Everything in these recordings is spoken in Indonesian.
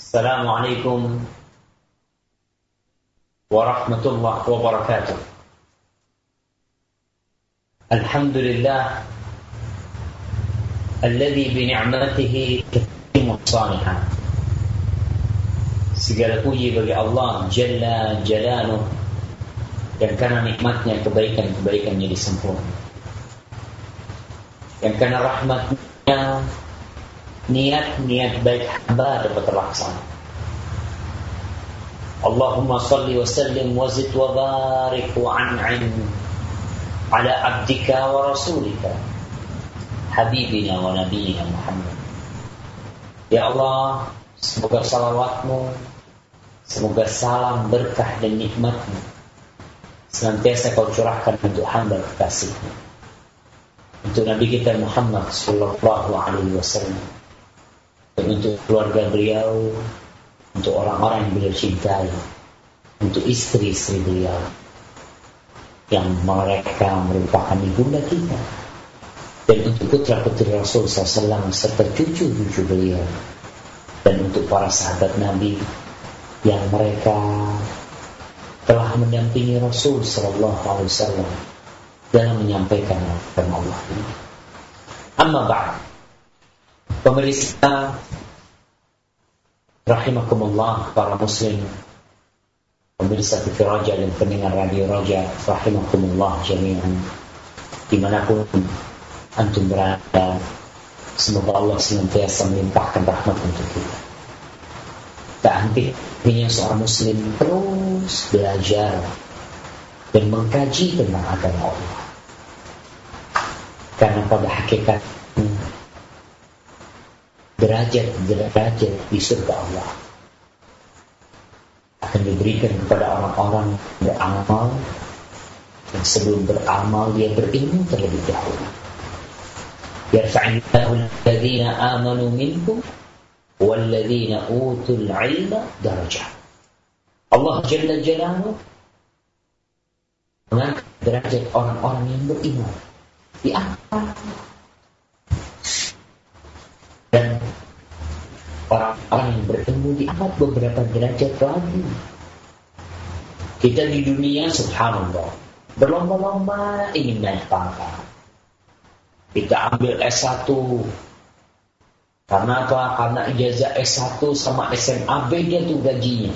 السلام عليكم ورحمة الله وبركاته الحمد لله الذي بنعمته تتم الصالحات segala puji bagi Allah Jalla Jalaluh yang karena nikmatnya kebaikan-kebaikan jadi sempurna yang karena rahmatnya niat-niat baik hamba dapat terlaksana Allahumma salli wa sallim wa zid wa barik wa an'im ala abdika wa rasulika habibina wa nabiyina Muhammad. Ya Allah semoga salawatmu semoga salam berkah dan nikmatmu senantiasa kau curahkan untuk hamba kekasihmu. Untuk Nabi kita Muhammad Sallallahu Alaihi Wasallam untuk keluarga beliau, untuk orang-orang yang beliau cintai, untuk istri-istri beliau yang mereka merupakan ibunda kita dan untuk putra putri Rasul SAW serta cucu-cucu beliau dan untuk para sahabat Nabi yang mereka telah mendampingi Rasul Sallallahu Alaihi Wasallam dalam menyampaikan firman Allah. Amma ba'd. Pemirsa rahimakumullah para muslim. Pemirsa TV Raja dan pendengar Radio Raja rahimakumullah jami'an. Di mana pun antum berada semoga Allah senantiasa melimpahkan rahmat untuk kita. Tak henti-hentinya seorang muslim terus belajar dan mengkaji tentang agama Allah. Karena pada hakikatnya derajat-derajat di surga Allah akan diberikan kepada orang-orang beramal yang sebelum beramal dia berilmu terlebih dahulu. Yarfa'illahu alladhina amanu minkum walladhina utul ilma darajah. Allah Jalla Jalaluhu mengangkat derajat orang-orang yang beriman di atas dan orang-orang berilmu diangkat beberapa derajat lagi. Kita di dunia subhanallah berlomba-lomba ingin naik pangkat. Kita ambil S1 karena apa? Karena ijazah S1 sama SMA beda tuh gajinya.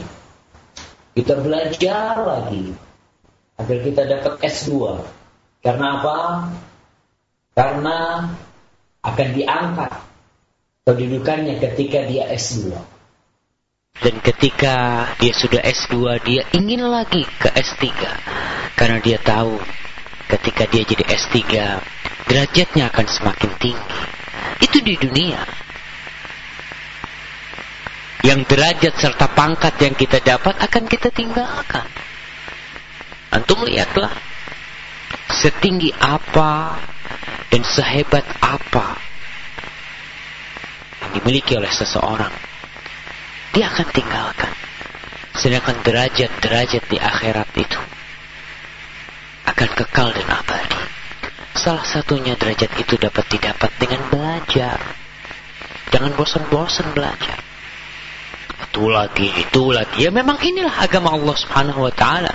Kita belajar lagi agar kita dapat S2. Karena apa? Karena akan diangkat kedudukannya ketika dia S2. Dan ketika dia sudah S2, dia ingin lagi ke S3. Karena dia tahu ketika dia jadi S3, derajatnya akan semakin tinggi. Itu di dunia. Yang derajat serta pangkat yang kita dapat akan kita tinggalkan. Antum lihatlah. Setinggi apa dan sehebat apa yang dimiliki oleh seseorang, dia akan tinggalkan. Sedangkan derajat-derajat di akhirat itu akan kekal dan abadi. Salah satunya derajat itu dapat didapat dengan belajar. Jangan bosan-bosan belajar. Itu lagi, itu lagi. Ya memang inilah agama Allah Subhanahu wa taala.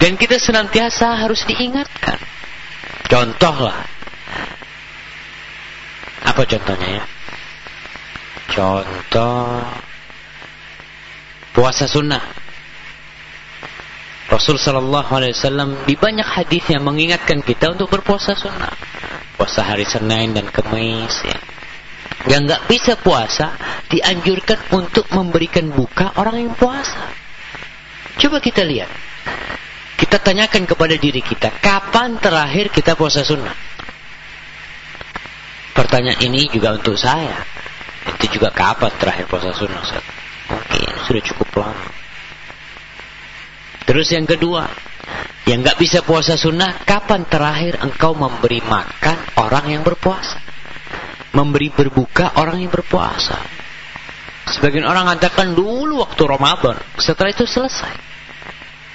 Dan kita senantiasa harus diingatkan. Contohlah. Apa contohnya ya? Contoh puasa sunnah. Rasul Shallallahu Alaihi Wasallam di banyak hadis yang mengingatkan kita untuk berpuasa sunnah. Puasa hari Senin dan Kamis ya. Yang nggak bisa puasa dianjurkan untuk memberikan buka orang yang puasa. Coba kita lihat. Kita tanyakan kepada diri kita, kapan terakhir kita puasa sunnah? Pertanyaan ini juga untuk saya. Itu juga kapan terakhir puasa sunnah? Mungkin sudah cukup lama. Terus yang kedua, yang nggak bisa puasa sunnah, kapan terakhir engkau memberi makan orang yang berpuasa? Memberi berbuka orang yang berpuasa. Sebagian orang katakan dulu waktu Ramadan, setelah itu selesai.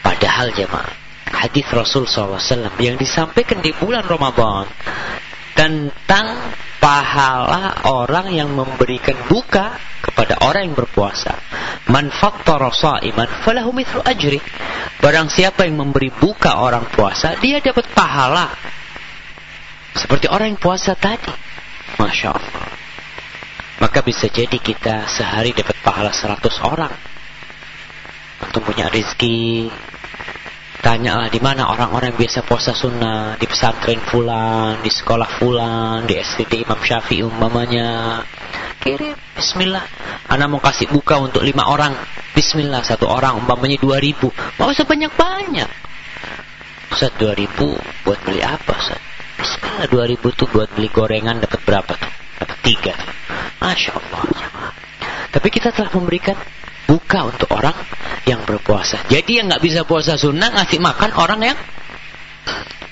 Padahal jemaah, hadis Rasul SAW yang disampaikan di bulan Ramadan tentang pahala orang yang memberikan buka kepada orang yang berpuasa, man fattara sha'iman falahu mithlu ajri. Barang siapa yang memberi buka orang puasa, dia dapat pahala. Seperti orang yang puasa tadi. Masya Allah. Maka bisa jadi kita sehari dapat pahala 100 orang. Untuk punya rezeki, Tanyalah di mana orang-orang biasa puasa sunnah, di pesantren fulan, di sekolah fulan, di STD Imam Syafi'i umpamanya. Kirim, bismillah. Anak mau kasih buka untuk lima orang. Bismillah, satu orang umpamanya dua ribu. Mau usah banyak-banyak. Ustaz dua ribu buat beli apa Ustaz? Bismillah dua ribu tuh buat beli gorengan dapat berapa tuh? Dapat tiga. Masya Allah. Tapi kita telah memberikan buka untuk orang yang berpuasa. Jadi yang nggak bisa puasa sunnah ngasih makan orang yang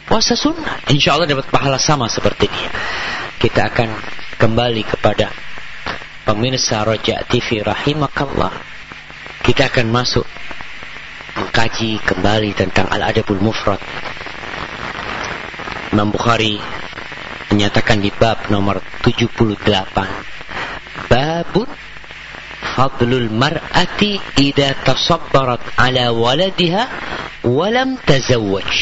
puasa sunnah. Insya Allah dapat pahala sama seperti dia. Kita akan kembali kepada pemirsa Roja TV rahimakallah. Kita akan masuk mengkaji kembali tentang Al-Adabul Mufrad. Imam Bukhari menyatakan di bab nomor 78 babun fadlul mar'ati idza tasabbarat ala waladiha wa lam tazawwaj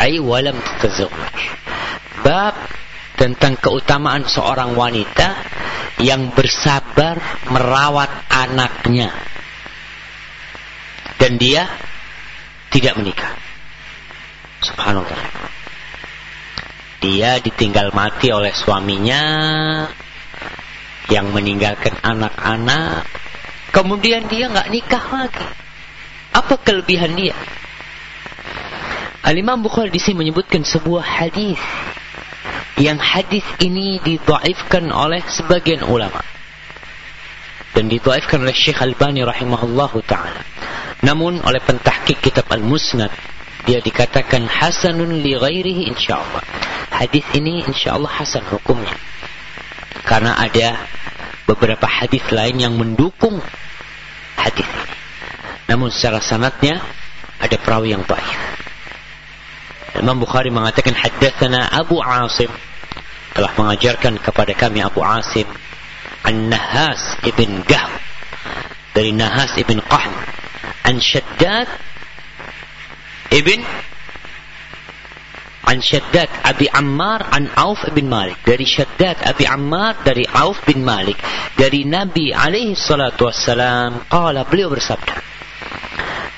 ay wa tazawwaj bab tentang keutamaan seorang wanita yang bersabar merawat anaknya. Dan dia tidak menikah. Subhanallah. Dia ditinggal mati oleh suaminya yang meninggalkan anak-anak, kemudian dia nggak nikah lagi. Apa kelebihan dia? Al-Imam Bukhari di sini menyebutkan sebuah hadis yang hadis ini didhaifkan oleh sebagian ulama dan didhaifkan oleh Syekh Al-Bani rahimahullahu taala. Namun oleh pentahqiq kitab Al-Musnad dia dikatakan hasanun li ghairihi insyaallah. Hadis ini insyaallah hasan hukumnya. Karena ada beberapa hadis lain yang mendukung hadis ini. Namun secara sanatnya ada perawi yang baik. Imam Bukhari mengatakan haddatsana Abu Asim telah mengajarkan kepada kami Abu Asim An-Nahas ibn Gahm dari Nahas ibn Qahm An Shaddad ibn an Shaddad Abi Ammar an Auf bin Malik. Dari Shaddad Abi Ammar dari Auf bin Malik. Dari Nabi alaihi salatu wassalam qala beliau bersabda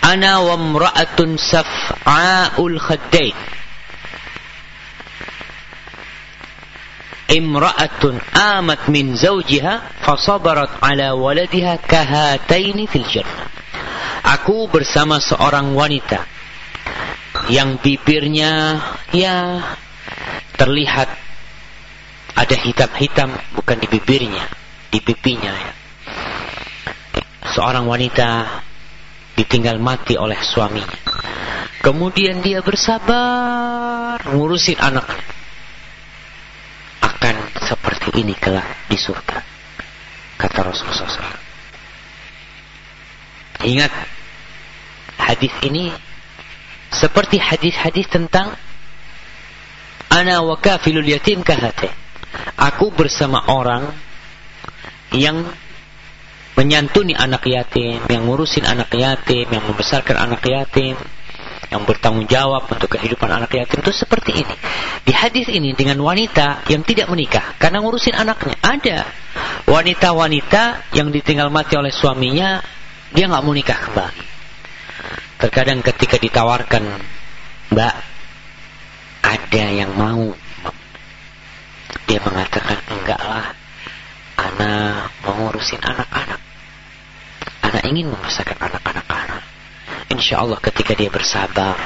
Ana wa mra'atun saf'a'ul khaddain. Imra'atun amat min zawjiha fasabarat ala waladiha kahataini fil jannah. Aku bersama seorang wanita yang bibirnya ya terlihat ada hitam-hitam bukan di bibirnya, di pipinya ya. Seorang wanita ditinggal mati oleh suaminya. Kemudian dia bersabar ngurusin anaknya. Akan seperti ini kelak di surga. Kata Rasulullah SAW. Ingat hadis ini seperti hadis-hadis tentang ana wa kafilul yatim kahate. Aku bersama orang yang menyantuni anak yatim, yang ngurusin anak yatim, yang membesarkan anak yatim, yang bertanggung jawab untuk kehidupan anak yatim itu seperti ini. Di hadis ini dengan wanita yang tidak menikah karena ngurusin anaknya. Ada wanita-wanita yang ditinggal mati oleh suaminya, dia nggak mau nikah kembali. Terkadang ketika ditawarkan, Mbak, ada yang mau. Dia mengatakan, enggak lah, anak mau ngurusin anak-anak. Anak ingin membesarkan anak-anak anak. Insya Allah ketika dia bersabar,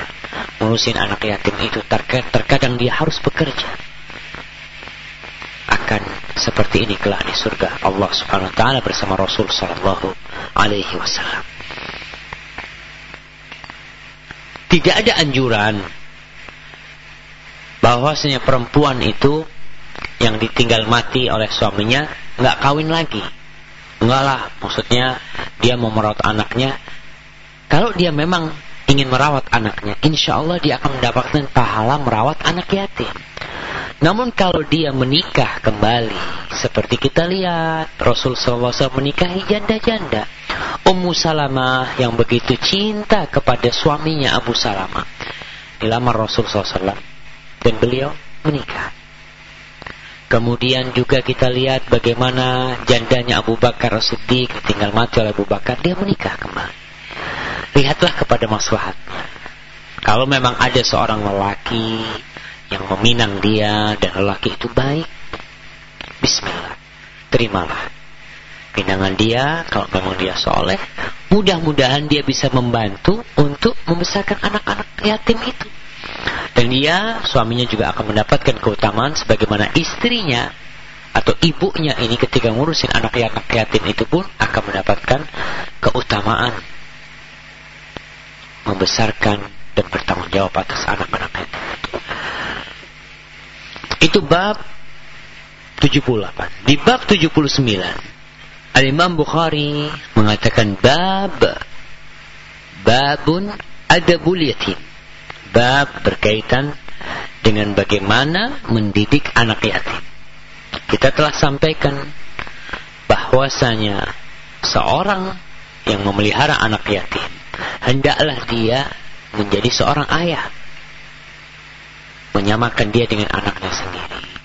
ngurusin anak yatim itu, terkadang dia harus bekerja. Akan seperti ini kelak di surga Allah subhanahu wa ta'ala bersama Rasul sallallahu alaihi wasallam. Tidak ada anjuran bahwasanya perempuan itu yang ditinggal mati oleh suaminya nggak kawin lagi. Enggak lah, maksudnya dia mau merawat anaknya. Kalau dia memang ingin merawat anaknya, insya Allah dia akan mendapatkan pahala merawat anak yatim. Namun kalau dia menikah kembali seperti kita lihat Rasul SAW menikahi janda-janda. Ummu Salamah yang begitu cinta kepada suaminya Abu Salamah. Dilamar Rasul SAW dan beliau menikah. Kemudian juga kita lihat bagaimana jandanya Abu Bakar Siddiq tinggal mati oleh Abu Bakar, dia menikah kembali. Lihatlah kepada maslahatnya. Kalau memang ada seorang lelaki yang meminang dia dan lelaki itu baik, Bismillah, terimalah pinangan dia kalau memang dia soleh. Mudah-mudahan dia bisa membantu untuk membesarkan anak-anak yatim itu. Dan dia, suaminya juga akan mendapatkan keutamaan sebagaimana istrinya atau ibunya ini ketika ngurusin anak-anak yatim itu pun akan mendapatkan keutamaan membesarkan dan bertanggung jawab atas anak-anak yatim. Itu bab 78. Di bab 79, Al-Imam Bukhari mengatakan bab babun adabul yatim. Bab berkaitan dengan bagaimana mendidik anak yatim. Kita telah sampaikan bahwasanya seorang yang memelihara anak yatim hendaklah dia menjadi seorang ayah menyamakan dia dengan anaknya sendiri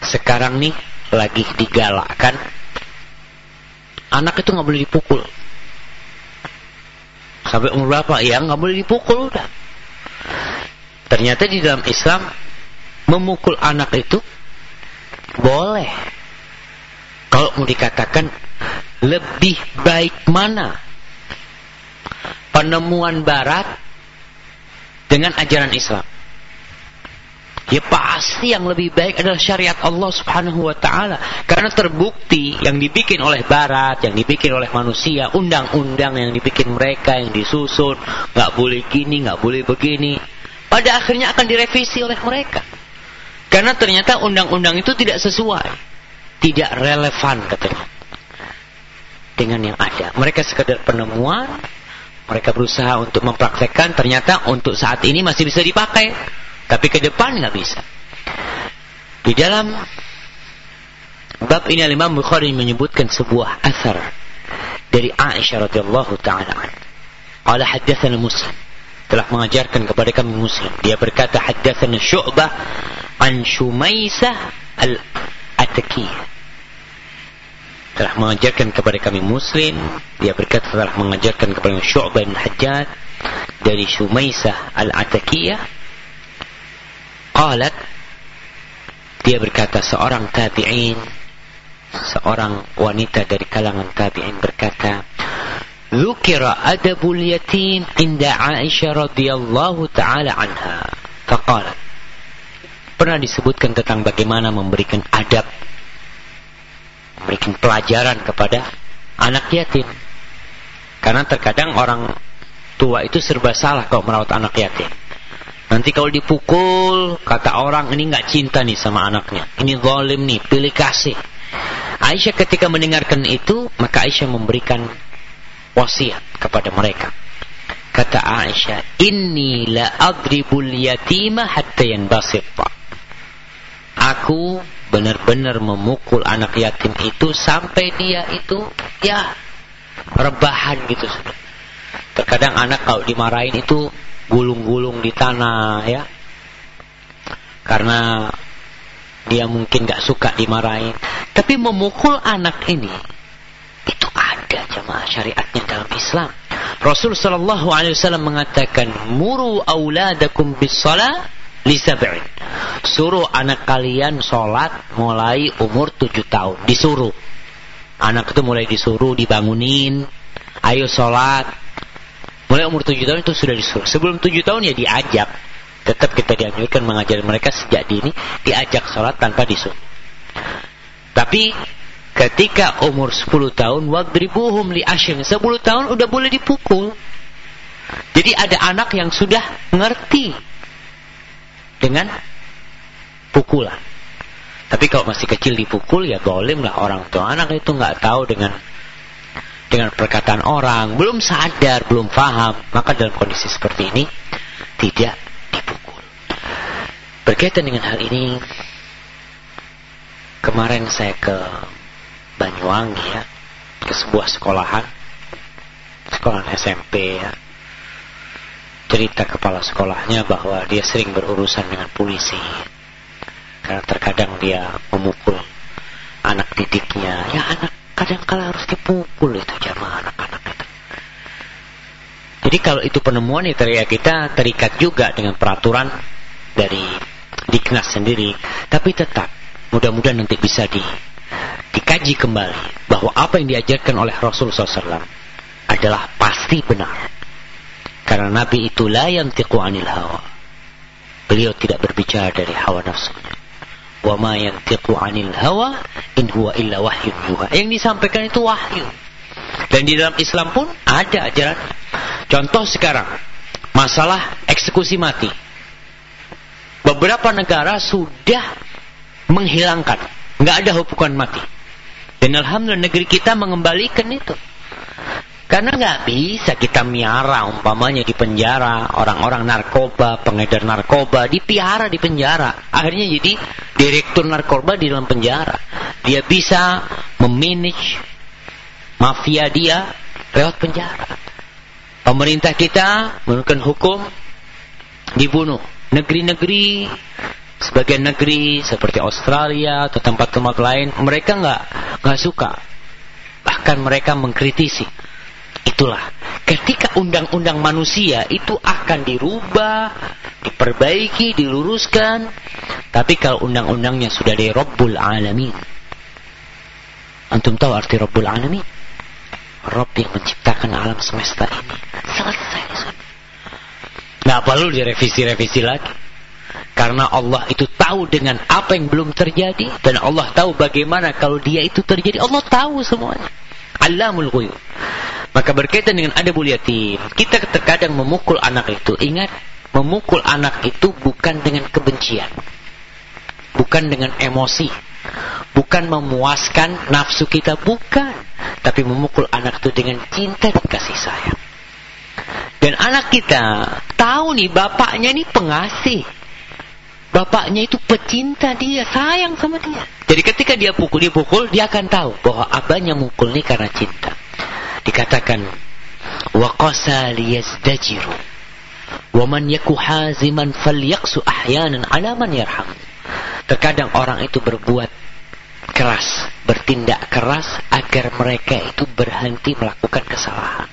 sekarang nih lagi digalakkan anak itu nggak boleh dipukul. Sampai umur berapa? Ya nggak boleh dipukul udah. Ternyata di dalam Islam memukul anak itu boleh. Kalau mau dikatakan lebih baik mana? Penemuan barat dengan ajaran Islam Ya pasti yang lebih baik adalah syariat Allah subhanahu wa ta'ala. Karena terbukti yang dibikin oleh barat, yang dibikin oleh manusia, undang-undang yang dibikin mereka, yang disusun, nggak boleh gini, nggak boleh begini. Pada akhirnya akan direvisi oleh mereka. Karena ternyata undang-undang itu tidak sesuai. Tidak relevan katanya. Dengan yang ada. Mereka sekedar penemuan, mereka berusaha untuk mempraktekkan, ternyata untuk saat ini masih bisa dipakai tapi ke depan nggak bisa. Di dalam bab ini Imam Bukhari menyebutkan sebuah asar dari Aisyah radhiyallahu taala Qala haddatsana Muslim telah mengajarkan kepada kami Muslim. Dia berkata haddatsana Syu'bah an Shumaisah al-Atakiyah telah mengajarkan kepada kami Muslim. Dia berkata telah mengajarkan kepada Syu'bah bin Hajjaj dari Shumaisah al-Atakiyah Qalat dia berkata seorang tabi'in seorang wanita dari kalangan tabi'in berkata Zukira adabul yatim inda Aisyah radhiyallahu taala anha. Faqalat Pernah disebutkan tentang bagaimana memberikan adab memberikan pelajaran kepada anak yatim. Karena terkadang orang tua itu serba salah kalau merawat anak yatim. Nanti kalau dipukul, kata orang ini nggak cinta nih sama anaknya. Ini zalim nih, pilih kasih. Aisyah ketika mendengarkan itu, maka Aisyah memberikan wasiat kepada mereka. Kata Aisyah, Inni la adribul yatima hatta yanbasita. Aku benar-benar memukul anak yatim itu sampai dia itu ya rebahan gitu. Terkadang anak kalau dimarahin itu gulung-gulung di tanah ya. Karena dia mungkin gak suka dimarahin. Tapi memukul anak ini itu ada jemaah syariatnya dalam Islam. Rasul sallallahu alaihi wasallam mengatakan muru auladakum bis salat li sab'in. Suruh anak kalian sholat mulai umur tujuh tahun disuruh. Anak itu mulai disuruh dibangunin. Ayo sholat Mulai umur tujuh tahun itu sudah disuruh. Sebelum tujuh tahun ya diajak. Tetap kita dianjurkan mengajar mereka sejak dini diajak sholat tanpa disuruh. Tapi ketika umur sepuluh tahun wadribuhum li asyim. sepuluh tahun udah boleh dipukul. Jadi ada anak yang sudah mengerti dengan pukulan. Tapi kalau masih kecil dipukul ya boleh lah orang tua anak itu nggak tahu dengan dengan perkataan orang, belum sadar, belum paham, maka dalam kondisi seperti ini tidak dipukul. Berkaitan dengan hal ini, kemarin saya ke Banyuwangi ya, ke sebuah sekolahan, sekolah SMP ya. Cerita kepala sekolahnya bahwa dia sering berurusan dengan polisi. Karena terkadang dia memukul anak didiknya. Ya anak kadang kala harus dipukul itu jamaah anak-anak itu. Jadi kalau itu penemuan ya kita terikat juga dengan peraturan dari Diknas sendiri. Tapi tetap mudah-mudahan nanti bisa di, dikaji kembali bahwa apa yang diajarkan oleh Rasulullah SAW adalah pasti benar. Karena Nabi itu la yantiqu anil hawa. Beliau tidak berbicara dari hawa nafsunya. Wa ma yantiqu anil hawa in huwa illa wahyun yuha. Yang disampaikan itu wahyu. Dan di dalam Islam pun ada ajaran. Contoh sekarang, masalah eksekusi mati. Beberapa negara sudah menghilangkan, nggak ada hukuman mati. Dan alhamdulillah negeri kita mengembalikan itu. Karena nggak bisa kita miara umpamanya di penjara orang-orang narkoba, pengedar narkoba dipiara di penjara. Akhirnya jadi direktur narkoba di dalam penjara. Dia bisa memanage mafia dia lewat penjara. Pemerintah kita menurunkan hukum dibunuh. Negeri-negeri sebagian negeri seperti Australia atau tempat-tempat lain mereka nggak nggak suka bahkan mereka mengkritisi Itulah ketika undang-undang manusia itu akan dirubah, diperbaiki, diluruskan. Tapi kalau undang-undangnya sudah dari Rabbul Alamin. Antum tahu arti Rabbul Alamin? Rabb yang menciptakan alam semesta ini. Selesai. Nggak perlu direvisi-revisi lagi. Karena Allah itu tahu dengan apa yang belum terjadi. Dan Allah tahu bagaimana kalau dia itu terjadi. Allah tahu semuanya. Alamul ghuyub. Maka berkaitan dengan adabul yatim, kita terkadang memukul anak itu. Ingat, memukul anak itu bukan dengan kebencian. Bukan dengan emosi. Bukan memuaskan nafsu kita, bukan. Tapi memukul anak itu dengan cinta dan kasih sayang. Dan anak kita tahu nih bapaknya ini pengasih. Bapaknya itu pecinta dia, sayang sama dia. Jadi ketika dia pukul, dia pukul, dia akan tahu bahwa abahnya mukul ini karena cinta dikatakan wa qasa liyazdajiru wa man yaku haziman falyaqsu ahyanan ala man yarham. Terkadang orang itu berbuat keras bertindak keras agar mereka itu berhenti melakukan kesalahan.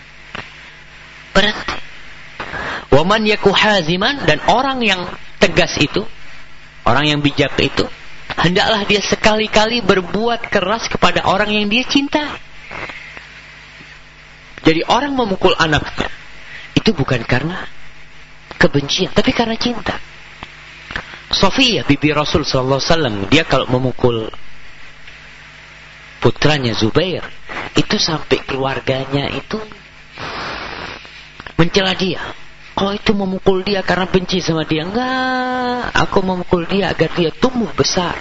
Berhenti. Wa man yaku haziman dan orang yang tegas itu orang yang bijak itu hendaklah dia sekali-kali berbuat keras kepada orang yang dia cintai jadi orang memukul anaknya itu bukan karena kebencian, tapi karena cinta. Sofia, bibi Rasul Sallallahu Alaihi Wasallam, dia kalau memukul putranya Zubair, itu sampai keluarganya itu mencela dia. Kalau itu memukul dia karena benci sama dia, enggak. Aku memukul dia agar dia tumbuh besar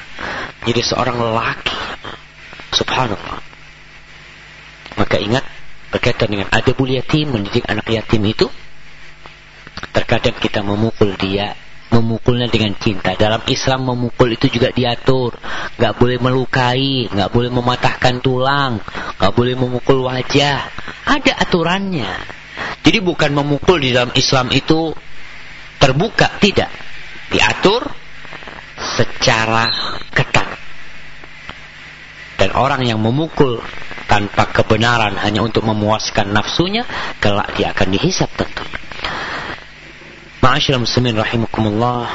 jadi seorang lelaki. Subhanallah. Maka ingat berkaitan dengan adabul yatim, mendidik anak yatim itu, terkadang kita memukul dia, memukulnya dengan cinta. Dalam Islam memukul itu juga diatur, nggak boleh melukai, nggak boleh mematahkan tulang, nggak boleh memukul wajah. Ada aturannya. Jadi bukan memukul di dalam Islam itu terbuka, tidak. Diatur secara ketat. Dan orang yang memukul tanpa kebenaran hanya untuk memuaskan nafsunya, kelak dia akan dihisap tentunya. Ma'asyiral muslimin rahimakumullah.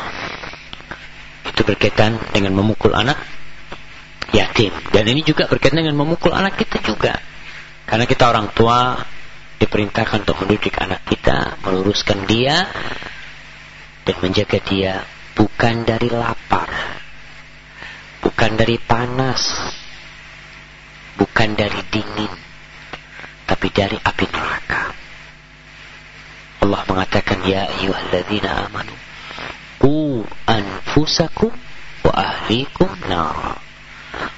Itu berkaitan dengan memukul anak yatim. Dan ini juga berkaitan dengan memukul anak kita juga. Karena kita orang tua diperintahkan untuk mendidik anak kita, meluruskan dia dan menjaga dia bukan dari lapar, bukan dari panas, bukan dari dingin tapi dari api neraka. Allah mengatakan ya ayyuhalladzina amanu qu anfusakum wa ahlikum nar.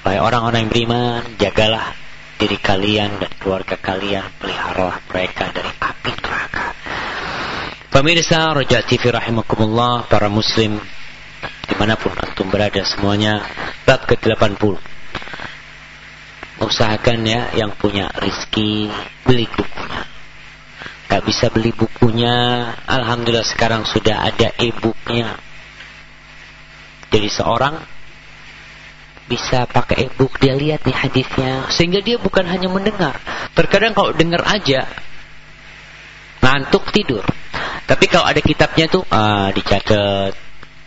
Wahai orang-orang yang beriman jagalah diri kalian dan keluarga kalian peliharalah mereka dari api neraka. Pemirsa Raja TV rahimakumullah para muslim di mana pun antum berada semuanya bab ke-80 usahakan ya yang punya rizki beli bukunya. Gak bisa beli bukunya Alhamdulillah sekarang sudah ada e-booknya. Jadi seorang bisa pakai e-book dia lihat nih hadisnya sehingga dia bukan hanya mendengar. Terkadang kalau dengar aja ngantuk tidur. Tapi kalau ada kitabnya tuh ah, dicatat.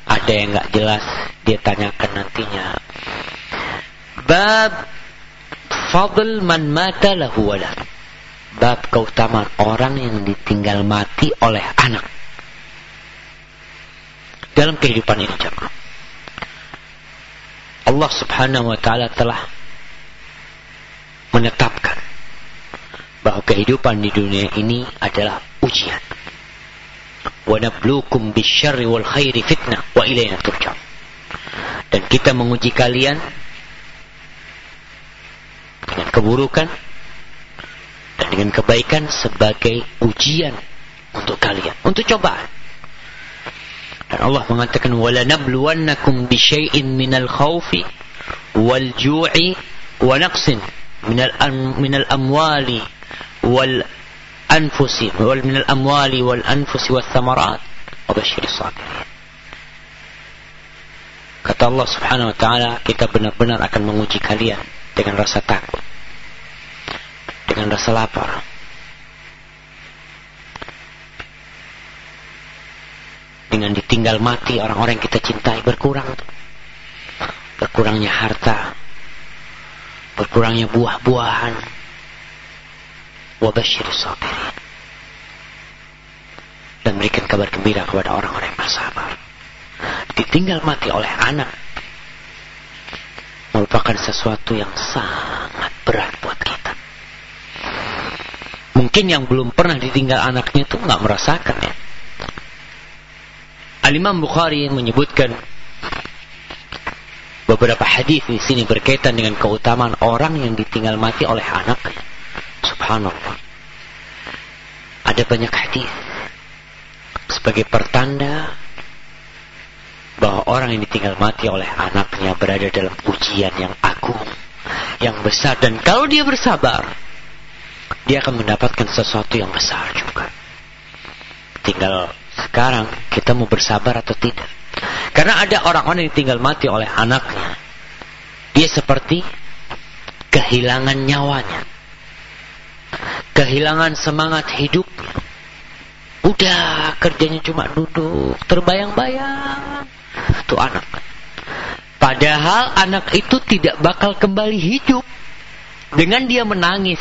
Ada yang nggak jelas dia tanyakan nantinya. Bab fadl man mata lahu walad bab keutamaan orang yang ditinggal mati oleh anak dalam kehidupan ini jemaah Allah subhanahu wa ta'ala telah menetapkan bahwa kehidupan di dunia ini adalah ujian. Wa nabluukum bisyarri wal khairi fitnah wa ilayna turja'un. Dan kita menguji kalian dengan keburukan dan dengan kebaikan sebagai ujian untuk kalian, untuk cobaan. Dan Allah mengatakan wala nabluwannakum bisyai'in minal khawfi wal ju'i wa naqsin minal minal amwali wal anfusi wal minal amwali wal anfusi was thamarat. Wa basyiris sabirin. Kata Allah Subhanahu wa taala kita benar-benar akan menguji kalian dengan rasa takut dengan rasa lapar. Dengan ditinggal mati orang-orang yang kita cintai berkurang. Berkurangnya harta. Berkurangnya buah-buahan. Wabashir sabirin. Dan berikan kabar gembira kepada orang-orang yang bersabar. Ditinggal mati oleh anak. Merupakan sesuatu yang sangat berat buat mungkin yang belum pernah ditinggal anaknya itu nggak merasakan ya. Al-Imam Bukhari menyebutkan beberapa hadis di sini berkaitan dengan keutamaan orang yang ditinggal mati oleh anaknya Subhanallah. Ada banyak hadis sebagai pertanda bahwa orang yang ditinggal mati oleh anaknya berada dalam ujian yang agung, yang besar. Dan kalau dia bersabar, dia akan mendapatkan sesuatu yang besar juga. Tinggal sekarang kita mau bersabar atau tidak. Karena ada orang-orang yang tinggal mati oleh anaknya. Dia seperti kehilangan nyawanya kehilangan semangat hidup. Udah kerjanya cuma duduk, terbayang-bayang. Itu anak. Padahal anak itu tidak bakal kembali hidup. Dengan dia menangis.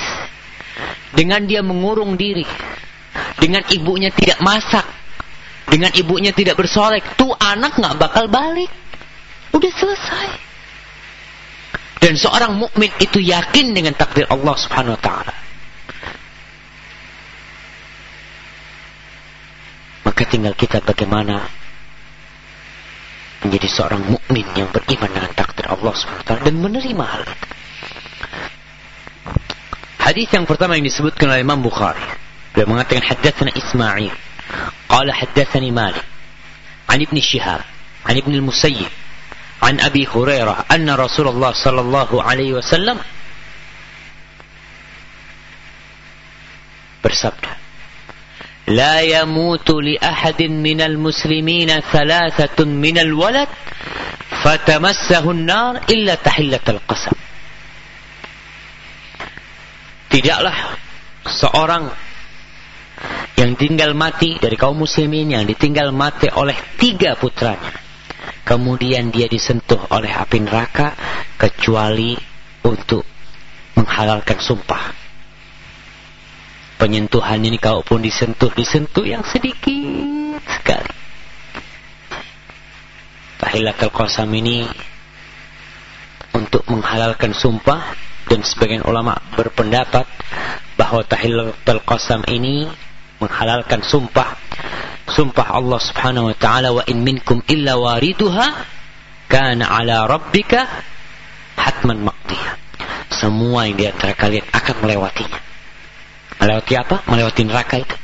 Dengan dia mengurung diri. Dengan ibunya tidak masak. Dengan ibunya tidak bersolek. Tuh anak nggak bakal balik. Udah selesai. Dan seorang mukmin itu yakin dengan takdir Allah Subhanahu wa taala. Maka tinggal kita bagaimana menjadi seorang mukmin yang beriman dengan takdir Allah SWT dan menerima hal itu. Hadis yang pertama yang disebutkan oleh Imam Bukhari. Beliau mengatakan haddatsana Ismail. Qala haddatsani Malik. An Ibn Shihab. An Ibn al-Musayyib. An Abi Hurairah anna Rasulullah sallallahu alaihi wasallam bersabda لا يموت لأحد من المسلمين ثلاثة من الولد فتمسه النار إلا تحلة القسم tidaklah seorang yang tinggal mati dari kaum muslimin yang ditinggal mati oleh tiga putranya. Kemudian dia disentuh oleh api neraka kecuali untuk menghalalkan sumpah. Penyentuhan ini kalaupun disentuh disentuh yang sedikit sekali. Tahilatul qasam ini untuk menghalalkan sumpah dan sebagian ulama berpendapat bahwa tahilatul qasam ini menghalalkan sumpah sumpah Allah Subhanahu wa taala wa in minkum illa wariduha kana ala rabbika hatman maqdiya semua yang di antara kalian akan melewatinya Melewati apa? Melewati neraka itu.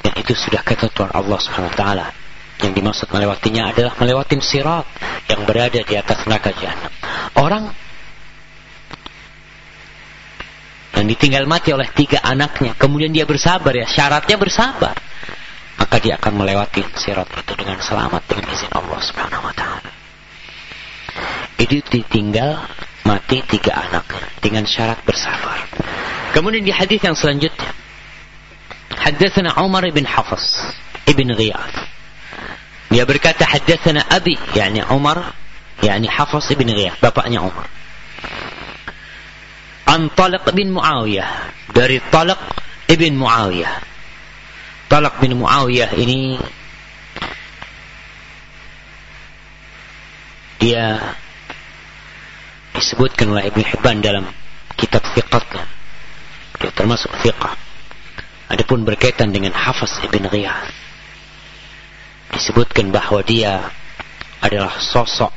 Dan itu sudah ketentuan Allah Subhanahu wa taala. Yang dimaksud melewatinya adalah melewati sirat yang berada di atas neraka jahanam. Orang yang ditinggal mati oleh tiga anaknya, kemudian dia bersabar ya, syaratnya bersabar. Maka dia akan melewati sirat itu dengan selamat dengan izin Allah Subhanahu wa taala. Itu ditinggal mati tiga anaknya dengan syarat bersabar. Kemudian di hadis yang selanjutnya, Haddatsana Umar bin Hafs ibn Ghiyath dia berkata haddatsana abi, yakni Umar, yakni Hafs bin Ghiyath, bapaknya Umar. An Talaq bin Muawiyah, dari Talaq ibn Muawiyah. Talaq bin Muawiyah ini dia disebutkan oleh Ibn Hibban dalam kitab fiqatnya. Dia termasuk fiqah. Adapun berkaitan dengan Hafiz ibn Ghiyath disebutkan bahwa dia adalah sosok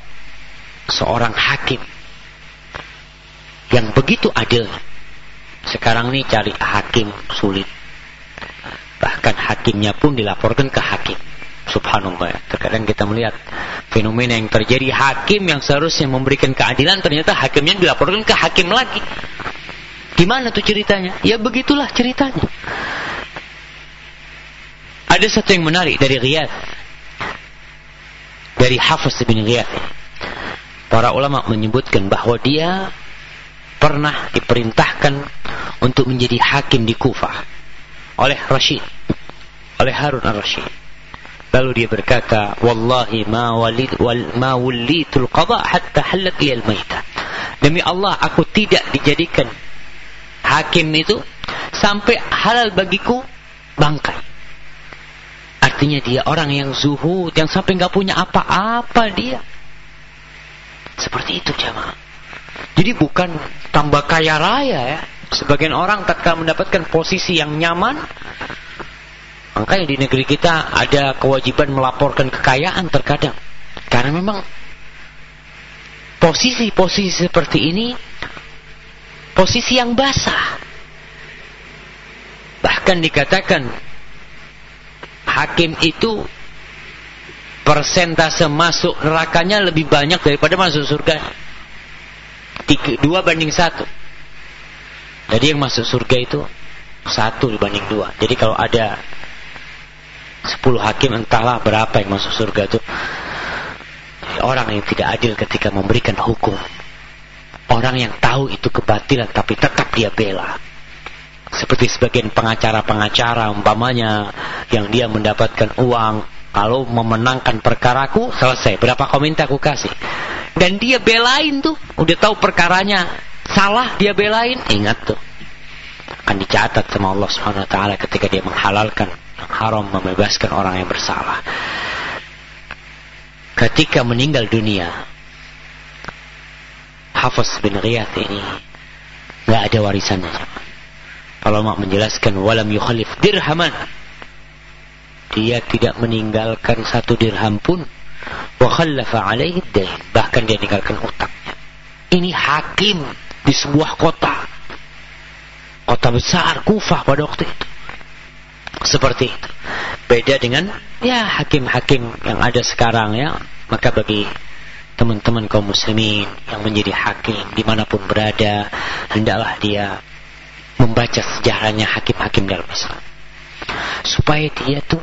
seorang hakim yang begitu adil. Sekarang ini cari hakim sulit. Bahkan hakimnya pun dilaporkan ke hakim. Subhanallah. Terkadang kita melihat fenomena yang terjadi hakim yang seharusnya memberikan keadilan ternyata hakimnya dilaporkan ke hakim lagi. Gimana tuh ceritanya? Ya begitulah ceritanya. Ada satu yang menarik dari Riyadh dari Hafiz bin Ghiyath. Para ulama menyebutkan bahwa dia pernah diperintahkan untuk menjadi hakim di Kufah oleh Rashid, oleh Harun al-Rashid. Lalu dia berkata, "Wallahi ma walid wal ma wulitul qada hatta halat liyal maita." Demi Allah, aku tidak dijadikan hakim itu sampai halal bagiku bangkai. Artinya dia orang yang zuhud, yang sampai nggak punya apa-apa dia. Seperti itu jamaah. Jadi bukan tambah kaya raya ya. Sebagian orang tatkala mendapatkan posisi yang nyaman, makanya di negeri kita ada kewajiban melaporkan kekayaan terkadang. Karena memang posisi-posisi seperti ini posisi yang basah. Bahkan dikatakan hakim itu persentase masuk nerakanya lebih banyak daripada masuk surga. Dua banding satu. Jadi yang masuk surga itu satu dibanding dua. Jadi kalau ada sepuluh hakim entahlah berapa yang masuk surga itu orang yang tidak adil ketika memberikan hukum. Orang yang tahu itu kebatilan tapi tetap dia bela seperti sebagian pengacara-pengacara umpamanya yang dia mendapatkan uang kalau memenangkan perkaraku selesai. Berapa komentar aku kasih? Dan dia belain tuh. Udah tahu perkaranya salah dia belain. Ingat tuh. Akan dicatat sama Allah Subhanahu wa taala ketika dia menghalalkan haram membebaskan orang yang bersalah. Ketika meninggal dunia Hafiz bin Riyad ini nggak ada warisannya. Ulama menjelaskan walam yukhalif dirhaman. Dia tidak meninggalkan satu dirham pun. Wa khallafa alaihi dain. Bahkan dia meninggalkan utangnya. Ini hakim di sebuah kota. Kota besar Kufah pada waktu itu. Seperti itu. Beda dengan ya hakim-hakim yang ada sekarang ya. Maka bagi teman-teman kaum muslimin yang menjadi hakim di mana pun berada hendaklah dia membaca sejarahnya hakim-hakim dalam Islam. Supaya dia tuh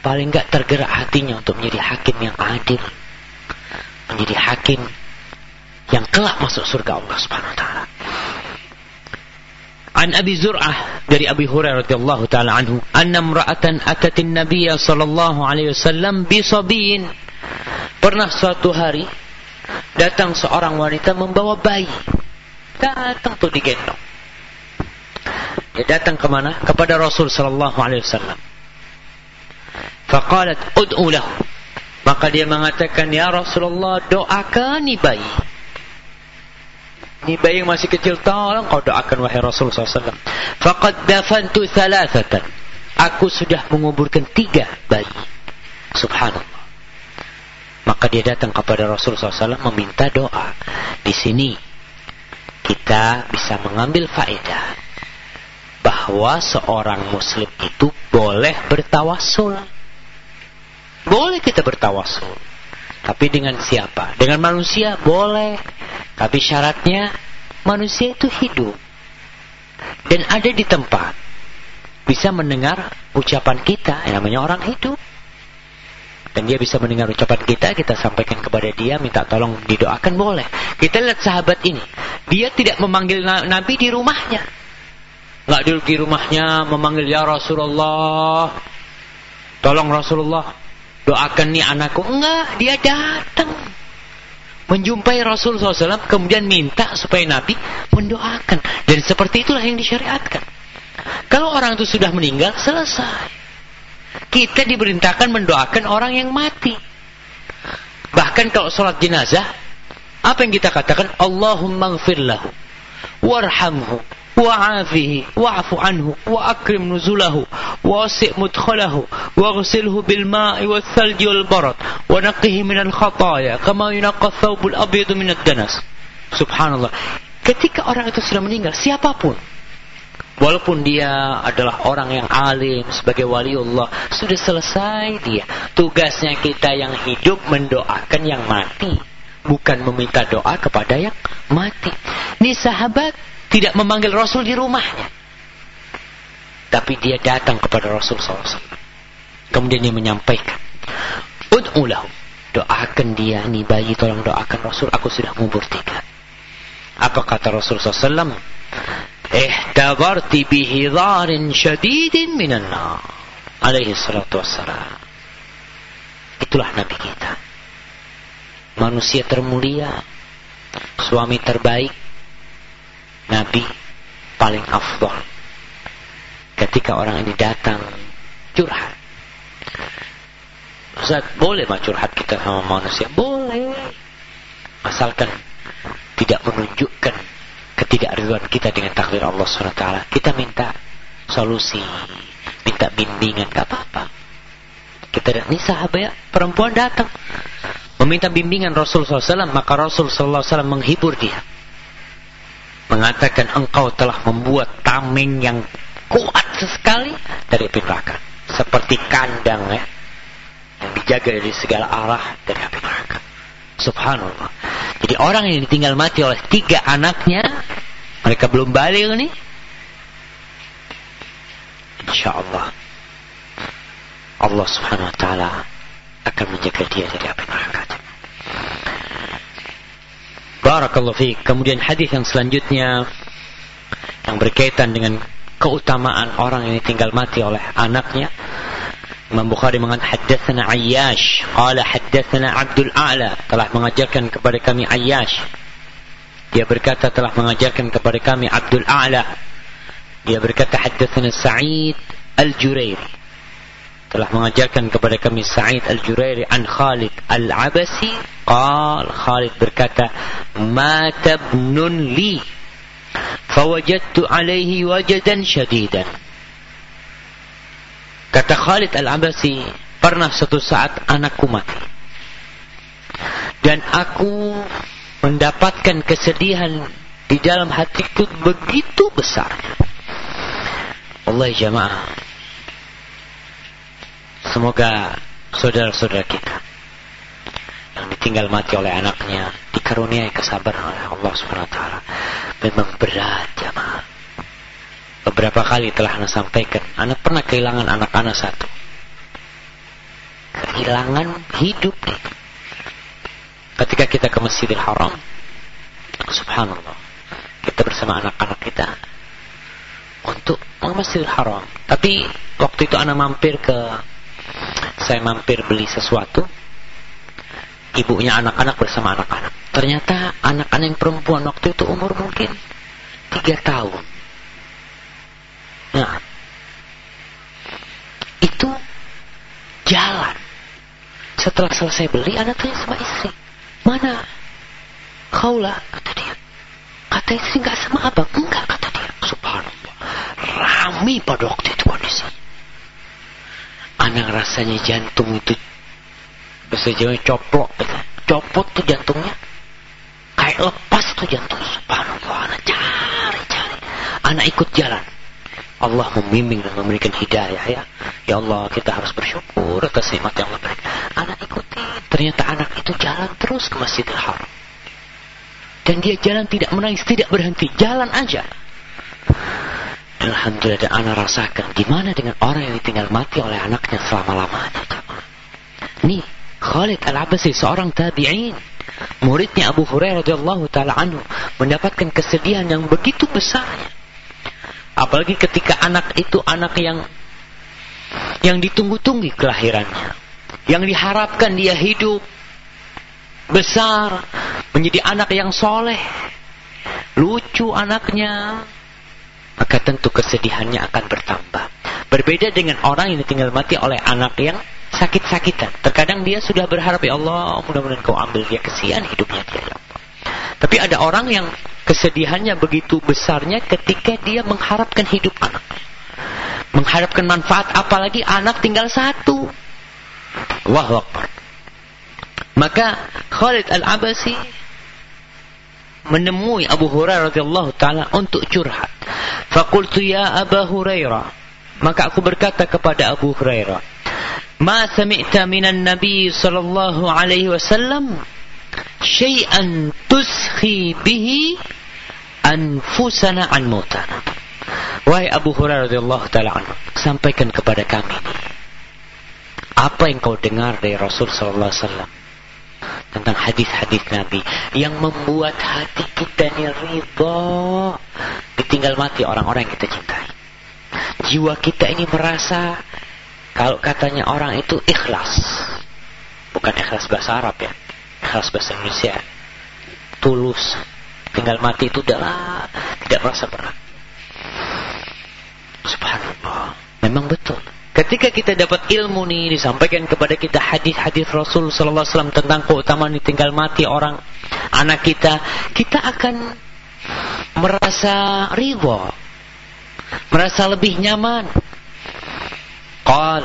paling nggak tergerak hatinya untuk menjadi hakim yang adil. Menjadi hakim yang kelak masuk surga Allah Subhanahu wa taala. An Abi Zur'ah dari Abi Hurairah radhiyallahu taala anhu, anna imra'atan atatin Nabiy sallallahu alaihi wasallam bi sabiyin. Pernah suatu hari datang seorang wanita membawa bayi datang tuh digendong. Dia datang ke mana? Kepada Rasul Sallallahu Alaihi Wasallam. Faqalat ud'u lahu. Maka dia mengatakan, Ya Rasulullah, doakan ni bayi. Bayi yang masih kecil, tolong kau doakan wahai Rasul SAW. Faqad dafantu thalathatan. Aku sudah menguburkan tiga bayi. Subhanallah. Maka dia datang kepada Rasul SAW meminta doa. Di sini kita bisa mengambil faedah bahwa seorang muslim itu boleh bertawasul Boleh kita bertawasul. Tapi dengan siapa? Dengan manusia boleh. Tapi syaratnya manusia itu hidup. Dan ada di tempat. Bisa mendengar ucapan kita. Namanya orang hidup. Dan dia bisa mendengar ucapan kita, kita sampaikan kepada dia, minta tolong didoakan, boleh. Kita lihat sahabat ini. Dia tidak memanggil Nabi di rumahnya. Nggak di rumahnya, memanggil, Ya Rasulullah. Tolong Rasulullah, doakan nih anakku. Enggak, dia datang. Menjumpai Rasul SAW, kemudian minta supaya Nabi mendoakan. Dan seperti itulah yang disyariatkan. Kalau orang itu sudah meninggal, selesai. Kita diperintahkan mendoakan orang yang mati. Bahkan kalau sholat jenazah, apa yang kita katakan? Allahumma gfirlahu, warhamhu, nuzulahu, wasi' mudkhalahu, waghsilhu bil ma'i wal thalji wal barad, wa naqihi minal khataya, kama yunaqqa thawbul abyadu minad danas. Subhanallah. Ketika orang itu sudah meninggal, siapa pun, Walaupun dia adalah orang yang alim sebagai waliullah, sudah selesai dia. Tugasnya kita yang hidup mendoakan yang mati, bukan meminta doa kepada yang mati. Ini sahabat tidak memanggil Rasul di rumahnya. Tapi dia datang kepada Rasul SAW. Kemudian dia menyampaikan, Ud'ulahu, doakan dia, nih bayi tolong doakan Rasul, aku sudah ngubur tiga. Apa kata Rasul SAW? ihtabarti bihidharin syadidin minan nar alaihi salatu wassalam itulah nabi kita manusia termulia suami terbaik nabi paling afdol ketika orang ini datang curhat Ustaz, boleh mah curhat kita sama manusia? Boleh. Asalkan tidak menunjukkan ketidakridhaan kita dengan takdir Allah SWT. Kita minta solusi, minta bimbingan, gak apa-apa. Kita ini sahabat perempuan datang meminta bimbingan Rasul SAW, maka Rasul SAW menghibur dia. Mengatakan engkau telah membuat tameng yang kuat sekali dari api neraka. Seperti kandang ya, yang dijaga dari segala arah dari api neraka. Subhanallah. Jadi orang yang ditinggal mati oleh tiga anaknya, mereka belum balik nih. Insya Allah, Allah Subhanahu Wa Taala akan menjaga dia dari api neraka. Barakallahu fiik. Kemudian hadis yang selanjutnya yang berkaitan dengan keutamaan orang yang tinggal mati oleh anaknya. Imam Bukhari mengatakan haddatsana Ayyash. Qala haddatsana Abdul A'la. Telah mengajarkan kepada kami Ayyash. Dia berkata telah mengajarkan kepada kami Abdul A'la. Dia berkata haddatsana Sa'id Al-Jurairi telah mengajarkan kepada kami Sa'id Al-Jurairi an Khalid Al-Abasi qal Khalid berkata mata ibnun li fawajadtu alaihi wajadan syadidan Kata Khalid Al-Abasi, pernah suatu saat anakku mati. Dan aku mendapatkan kesedihan di dalam hatiku begitu besar. Allah jamaah. Semoga saudara-saudara kita yang ditinggal mati oleh anaknya dikaruniai kesabaran oleh Allah Subhanahu wa taala. Memang berat jamaah. Beberapa kali telah Anda sampaikan, Anda pernah kehilangan anak Anda satu. Kehilangan hidup nih. Ketika kita ke Masjidil Haram, subhanallah, kita bersama anak-anak kita untuk ke Masjidil Haram. Tapi waktu itu Anda mampir ke, saya mampir beli sesuatu, ibunya anak-anak bersama anak-anak. Ternyata anak-anak yang perempuan waktu itu umur mungkin tiga tahun Nah, itu jalan. Setelah selesai beli, anak tanya sama istri, mana kaulah kata dia. Kata istri nggak sama abang, enggak kata dia. Subhanallah, rami pada waktu itu kondisi. Anak rasanya jantung itu bahasa Jawa coplok, copot tuh jantungnya, kayak lepas tuh jantung. Subhanallah, anak cari cari, anak ikut jalan Allah membimbing dan memberikan hidayah ya. Ya Allah kita harus bersyukur atas nikmat yang Allah berikan. Ternyata anak itu jalan terus ke Masjidil Haram. Dan dia jalan tidak menangis, tidak berhenti, jalan aja. Alhamdulillah dan anak rasakan gimana dengan orang yang ditinggal mati oleh anaknya selama-lamanya. Nih, Khalid Al-Abasi seorang tabi'in, muridnya Abu Hurairah radhiyallahu taala anhu, mendapatkan kesedihan yang begitu besarnya. Apalagi ketika anak itu anak yang yang ditunggu-tunggu kelahirannya, yang diharapkan dia hidup besar, menjadi anak yang soleh, lucu anaknya, maka tentu kesedihannya akan bertambah. Berbeda dengan orang yang ditinggal mati oleh anak yang sakit-sakitan. Terkadang dia sudah berharap, ya Allah, mudah-mudahan kau ambil dia kesian hidupnya dia, ya. Tapi ada orang yang kesedihannya begitu besarnya ketika dia mengharapkan hidup anak. Mengharapkan manfaat, apalagi anak tinggal satu. Wah, Maka Khalid Al-Abasi menemui Abu Hurairah radhiyallahu taala untuk curhat. Fakultu ya Abu Hurairah. Maka aku berkata kepada Abu Hurairah, "Ma sami'ta minan Nabi sallallahu alaihi wasallam syai'an tuskhi bihi anfusana an mautana." Wahai Abu Hurairah radhiyallahu taala anhu, sampaikan kepada kami apa yang kau dengar dari Rasul sallallahu alaihi wasallam tentang hadis-hadis Nabi yang membuat hati kita ini ridho ditinggal mati orang-orang yang kita cintai. Jiwa kita ini merasa kalau katanya orang itu ikhlas. Bukan ikhlas bahasa Arab ya. Ikhlas bahasa Indonesia. Tulus. Tinggal mati itu adalah tidak merasa berat. Subhanallah. Memang betul. Ketika kita dapat ilmu nih disampaikan kepada kita hadis-hadis Rasul sallallahu alaihi wasallam tentang keutamaan ditinggal mati orang anak kita, kita akan merasa ridha. Merasa lebih nyaman. Qal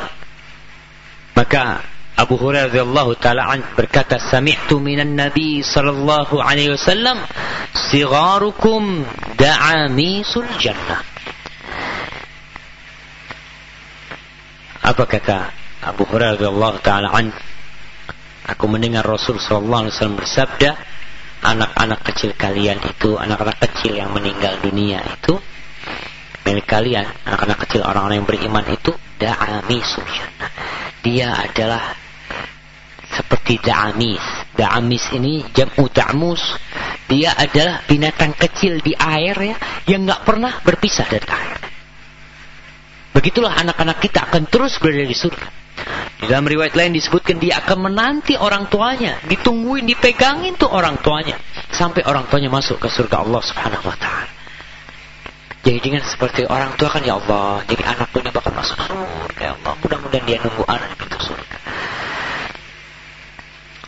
maka Abu Hurairah radhiyallahu taala berkata sami'tu minan nabi sallallahu alaihi wasallam sigharukum da'amisul jannah Apa kata Abu Hurairah radhiyallahu taala an? Aku mendengar Rasul sallallahu alaihi wasallam bersabda, anak-anak kecil kalian itu, anak-anak kecil yang meninggal dunia itu milik kalian, anak-anak kecil orang-orang yang beriman itu da'amis jannah. Dia adalah seperti da'amis. Da'amis ini jam'u da'mus. Dia adalah binatang kecil di air ya yang nggak pernah berpisah dari air. Begitulah anak-anak kita akan terus berada di surga. Di dalam riwayat lain disebutkan dia akan menanti orang tuanya, ditungguin, dipegangin tuh orang tuanya sampai orang tuanya masuk ke surga Allah Subhanahu wa taala. Jadi dengan seperti orang tua kan ya Allah, jadi anak punya bakal masuk surga ya Allah. Mudah-mudahan dia nunggu anak di pintu surga.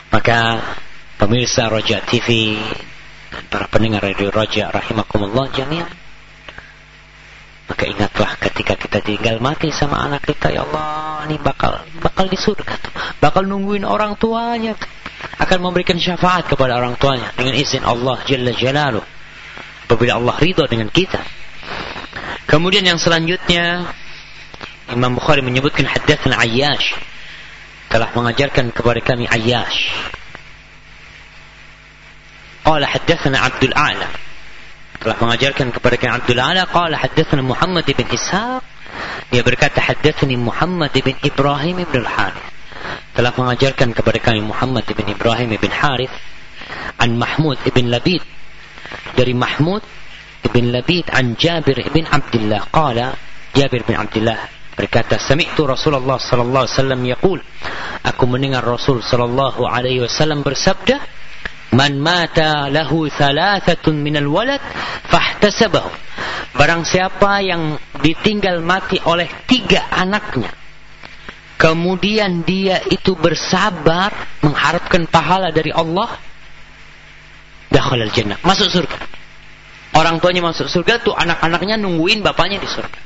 Maka pemirsa Roja TV dan para pendengar radio Roja rahimakumullah jami'an maka ingatlah ketika kita tinggal mati sama anak kita, ya Allah, ini bakal bakal di surga tuh. Bakal nungguin orang tuanya tuh. Akan memberikan syafaat kepada orang tuanya dengan izin Allah Jalla Jalaluh. Apabila Allah ridho dengan kita. Kemudian yang selanjutnya Imam Bukhari menyebutkan hadatsana Ayyash telah mengajarkan kepada kami Ayyash. Qala hadatsana Abdul A'la telah mengajarkan kepada kami Abdul Ala qala Muhammad bin Ishaq. Dia berkata haddatsani Muhammad bin Ibrahim bin Al-Harith. Telah mengajarkan kepada kami Muhammad bin Ibrahim bin Harith an Mahmud bin Labid. Dari Mahmud bin Labid an Jabir bin Abdullah. Qala Jabir bin Abdullah berkata sami'tu Rasulullah sallallahu alaihi wasallam yaqul. Aku mendengar Rasul sallallahu alaihi wasallam bersabda Man mata lahu thalathatun minal walad fahtasabahu. Barang siapa yang ditinggal mati oleh tiga anaknya. Kemudian dia itu bersabar mengharapkan pahala dari Allah. Dakhalal jannah. Masuk surga. Orang tuanya masuk surga tuh anak-anaknya nungguin bapaknya di surga.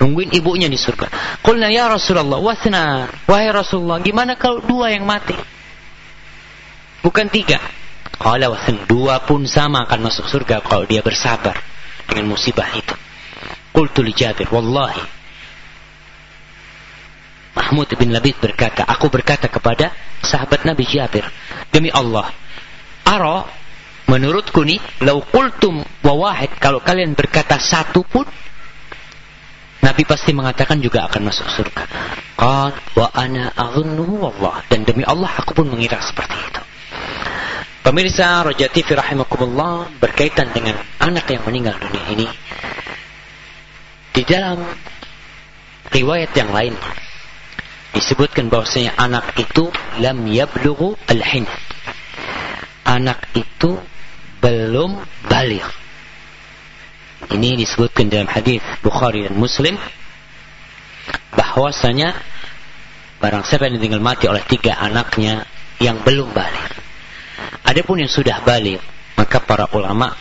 Nungguin ibunya di surga. Qulna ya Rasulullah wasna. Wahai Rasulullah, gimana kalau dua yang mati? Bukan tiga. Wasan dua pun sama akan masuk surga kalau dia bersabar dengan musibah itu. Qultu li Jabir, wallahi. Mahmud bin Labid berkata, aku berkata kepada sahabat Nabi Jabir, demi Allah, aro menurutku nih, lau qultum wa wahid, kalau kalian berkata satu pun, Nabi pasti mengatakan juga akan masuk surga. Qal wa ana azunnuhu wallah dan demi Allah aku pun mengira seperti itu. Pemirsa Rojati rahimakumullah berkaitan dengan anak yang meninggal dunia ini di dalam riwayat yang lain disebutkan bahwasanya anak itu lam yablughu al-hin. Anak itu belum balik. Ini disebutkan dalam hadis Bukhari dan Muslim bahwasanya barang siapa yang tinggal mati oleh tiga anaknya yang belum balik. Adapun yang sudah balik, maka para ulama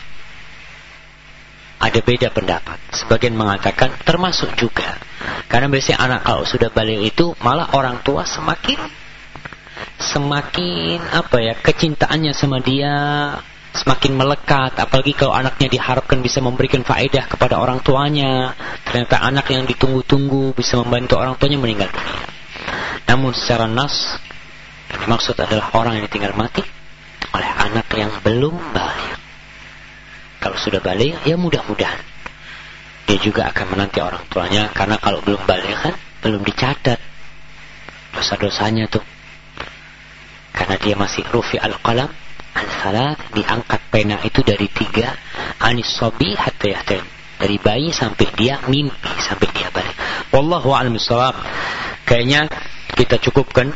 ada beda pendapat. Sebagian mengatakan termasuk juga. Karena biasanya anak kalau sudah balik itu malah orang tua semakin semakin apa ya kecintaannya sama dia semakin melekat apalagi kalau anaknya diharapkan bisa memberikan faedah kepada orang tuanya ternyata anak yang ditunggu-tunggu bisa membantu orang tuanya meninggal namun secara nas yang dimaksud adalah orang yang ditinggal mati oleh anak yang belum balik. Kalau sudah balik ya mudah-mudahan. Dia juga akan menanti orang tuanya karena kalau belum balik kan belum dicatat. Dosa-dosanya tuh. Karena dia masih rufi al-qalam an salat diangkat pena itu dari tiga anis sobi hatta yahtain dari bayi sampai dia mimpi sampai dia balik. Wallahu a'lam kayaknya kita cukupkan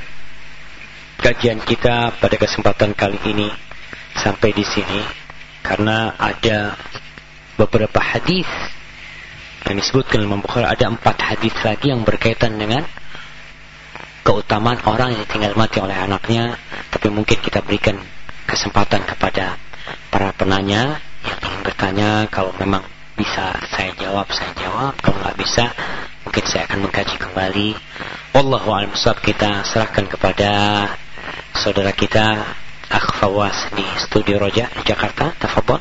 kajian kita pada kesempatan kali ini sampai di sini karena ada beberapa hadis yang disebutkan dalam Bukhari. Ada empat hadis lagi yang berkaitan dengan keutamaan orang yang tinggal mati oleh anaknya. Tapi mungkin kita berikan kesempatan kepada para penanya yang ingin bertanya. Kalau memang bisa saya jawab saya jawab. Kalau nggak bisa mungkin saya akan mengkaji kembali. Wallahu a'lam. Kita serahkan kepada saudara kita Akh di Studio Roja Jakarta tafadhol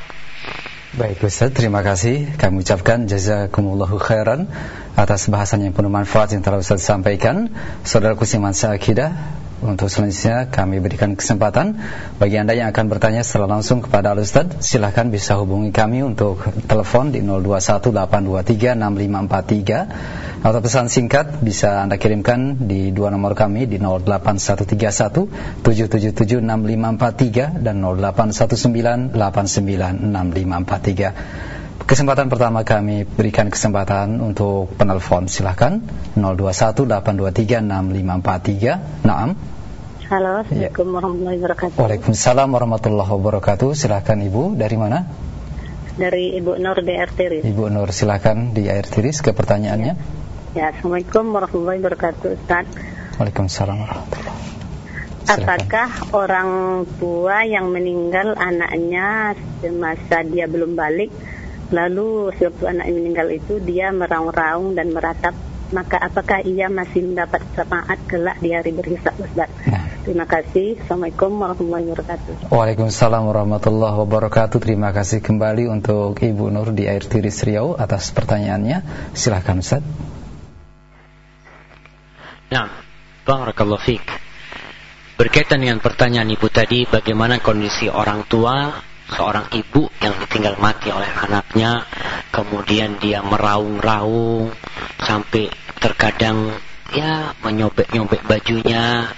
Baik Ustaz, terima kasih. Kami ucapkan jazakumullahu khairan atas bahasan yang penuh manfaat yang telah Ustaz sampaikan. Saudara Kusiman Akidah, untuk selanjutnya kami berikan kesempatan bagi Anda yang akan bertanya secara langsung kepada Al-Ustaz, silahkan bisa hubungi kami untuk telepon di 0218236543 atau pesan singkat bisa Anda kirimkan di dua nomor kami di 08131 7776543 dan 0819 896543. Kesempatan pertama kami berikan kesempatan untuk penelpon. Silahkan 0218236543. Naam. Halo, Assalamualaikum ya. warahmatullahi wabarakatuh. Waalaikumsalam warahmatullahi wabarakatuh. Silahkan Ibu, dari mana? Dari Ibu Nur di Air Tiris. Ibu Nur, silahkan di Air Tiris ke pertanyaannya. Ya, ya Assalamualaikum warahmatullahi wabarakatuh, Ustaz. Waalaikumsalam warahmatullahi wabarakatuh. Apakah orang tua yang meninggal anaknya semasa dia belum balik, lalu sewaktu anak meninggal itu dia meraung-raung dan meratap maka apakah ia masih mendapat syafaat kelak di hari berhisab Ustaz? Nah. Terima kasih. Assalamualaikum warahmatullahi wabarakatuh. Waalaikumsalam warahmatullahi wabarakatuh. Terima kasih kembali untuk Ibu Nur di Air Tiris Riau atas pertanyaannya. Silahkan Ustaz. Nah, Barakallahu fiqh. Berkaitan dengan pertanyaan Ibu tadi, bagaimana kondisi orang tua seorang ibu yang ditinggal mati oleh anaknya, kemudian dia meraung-raung sampai terkadang ya menyobek-nyobek bajunya,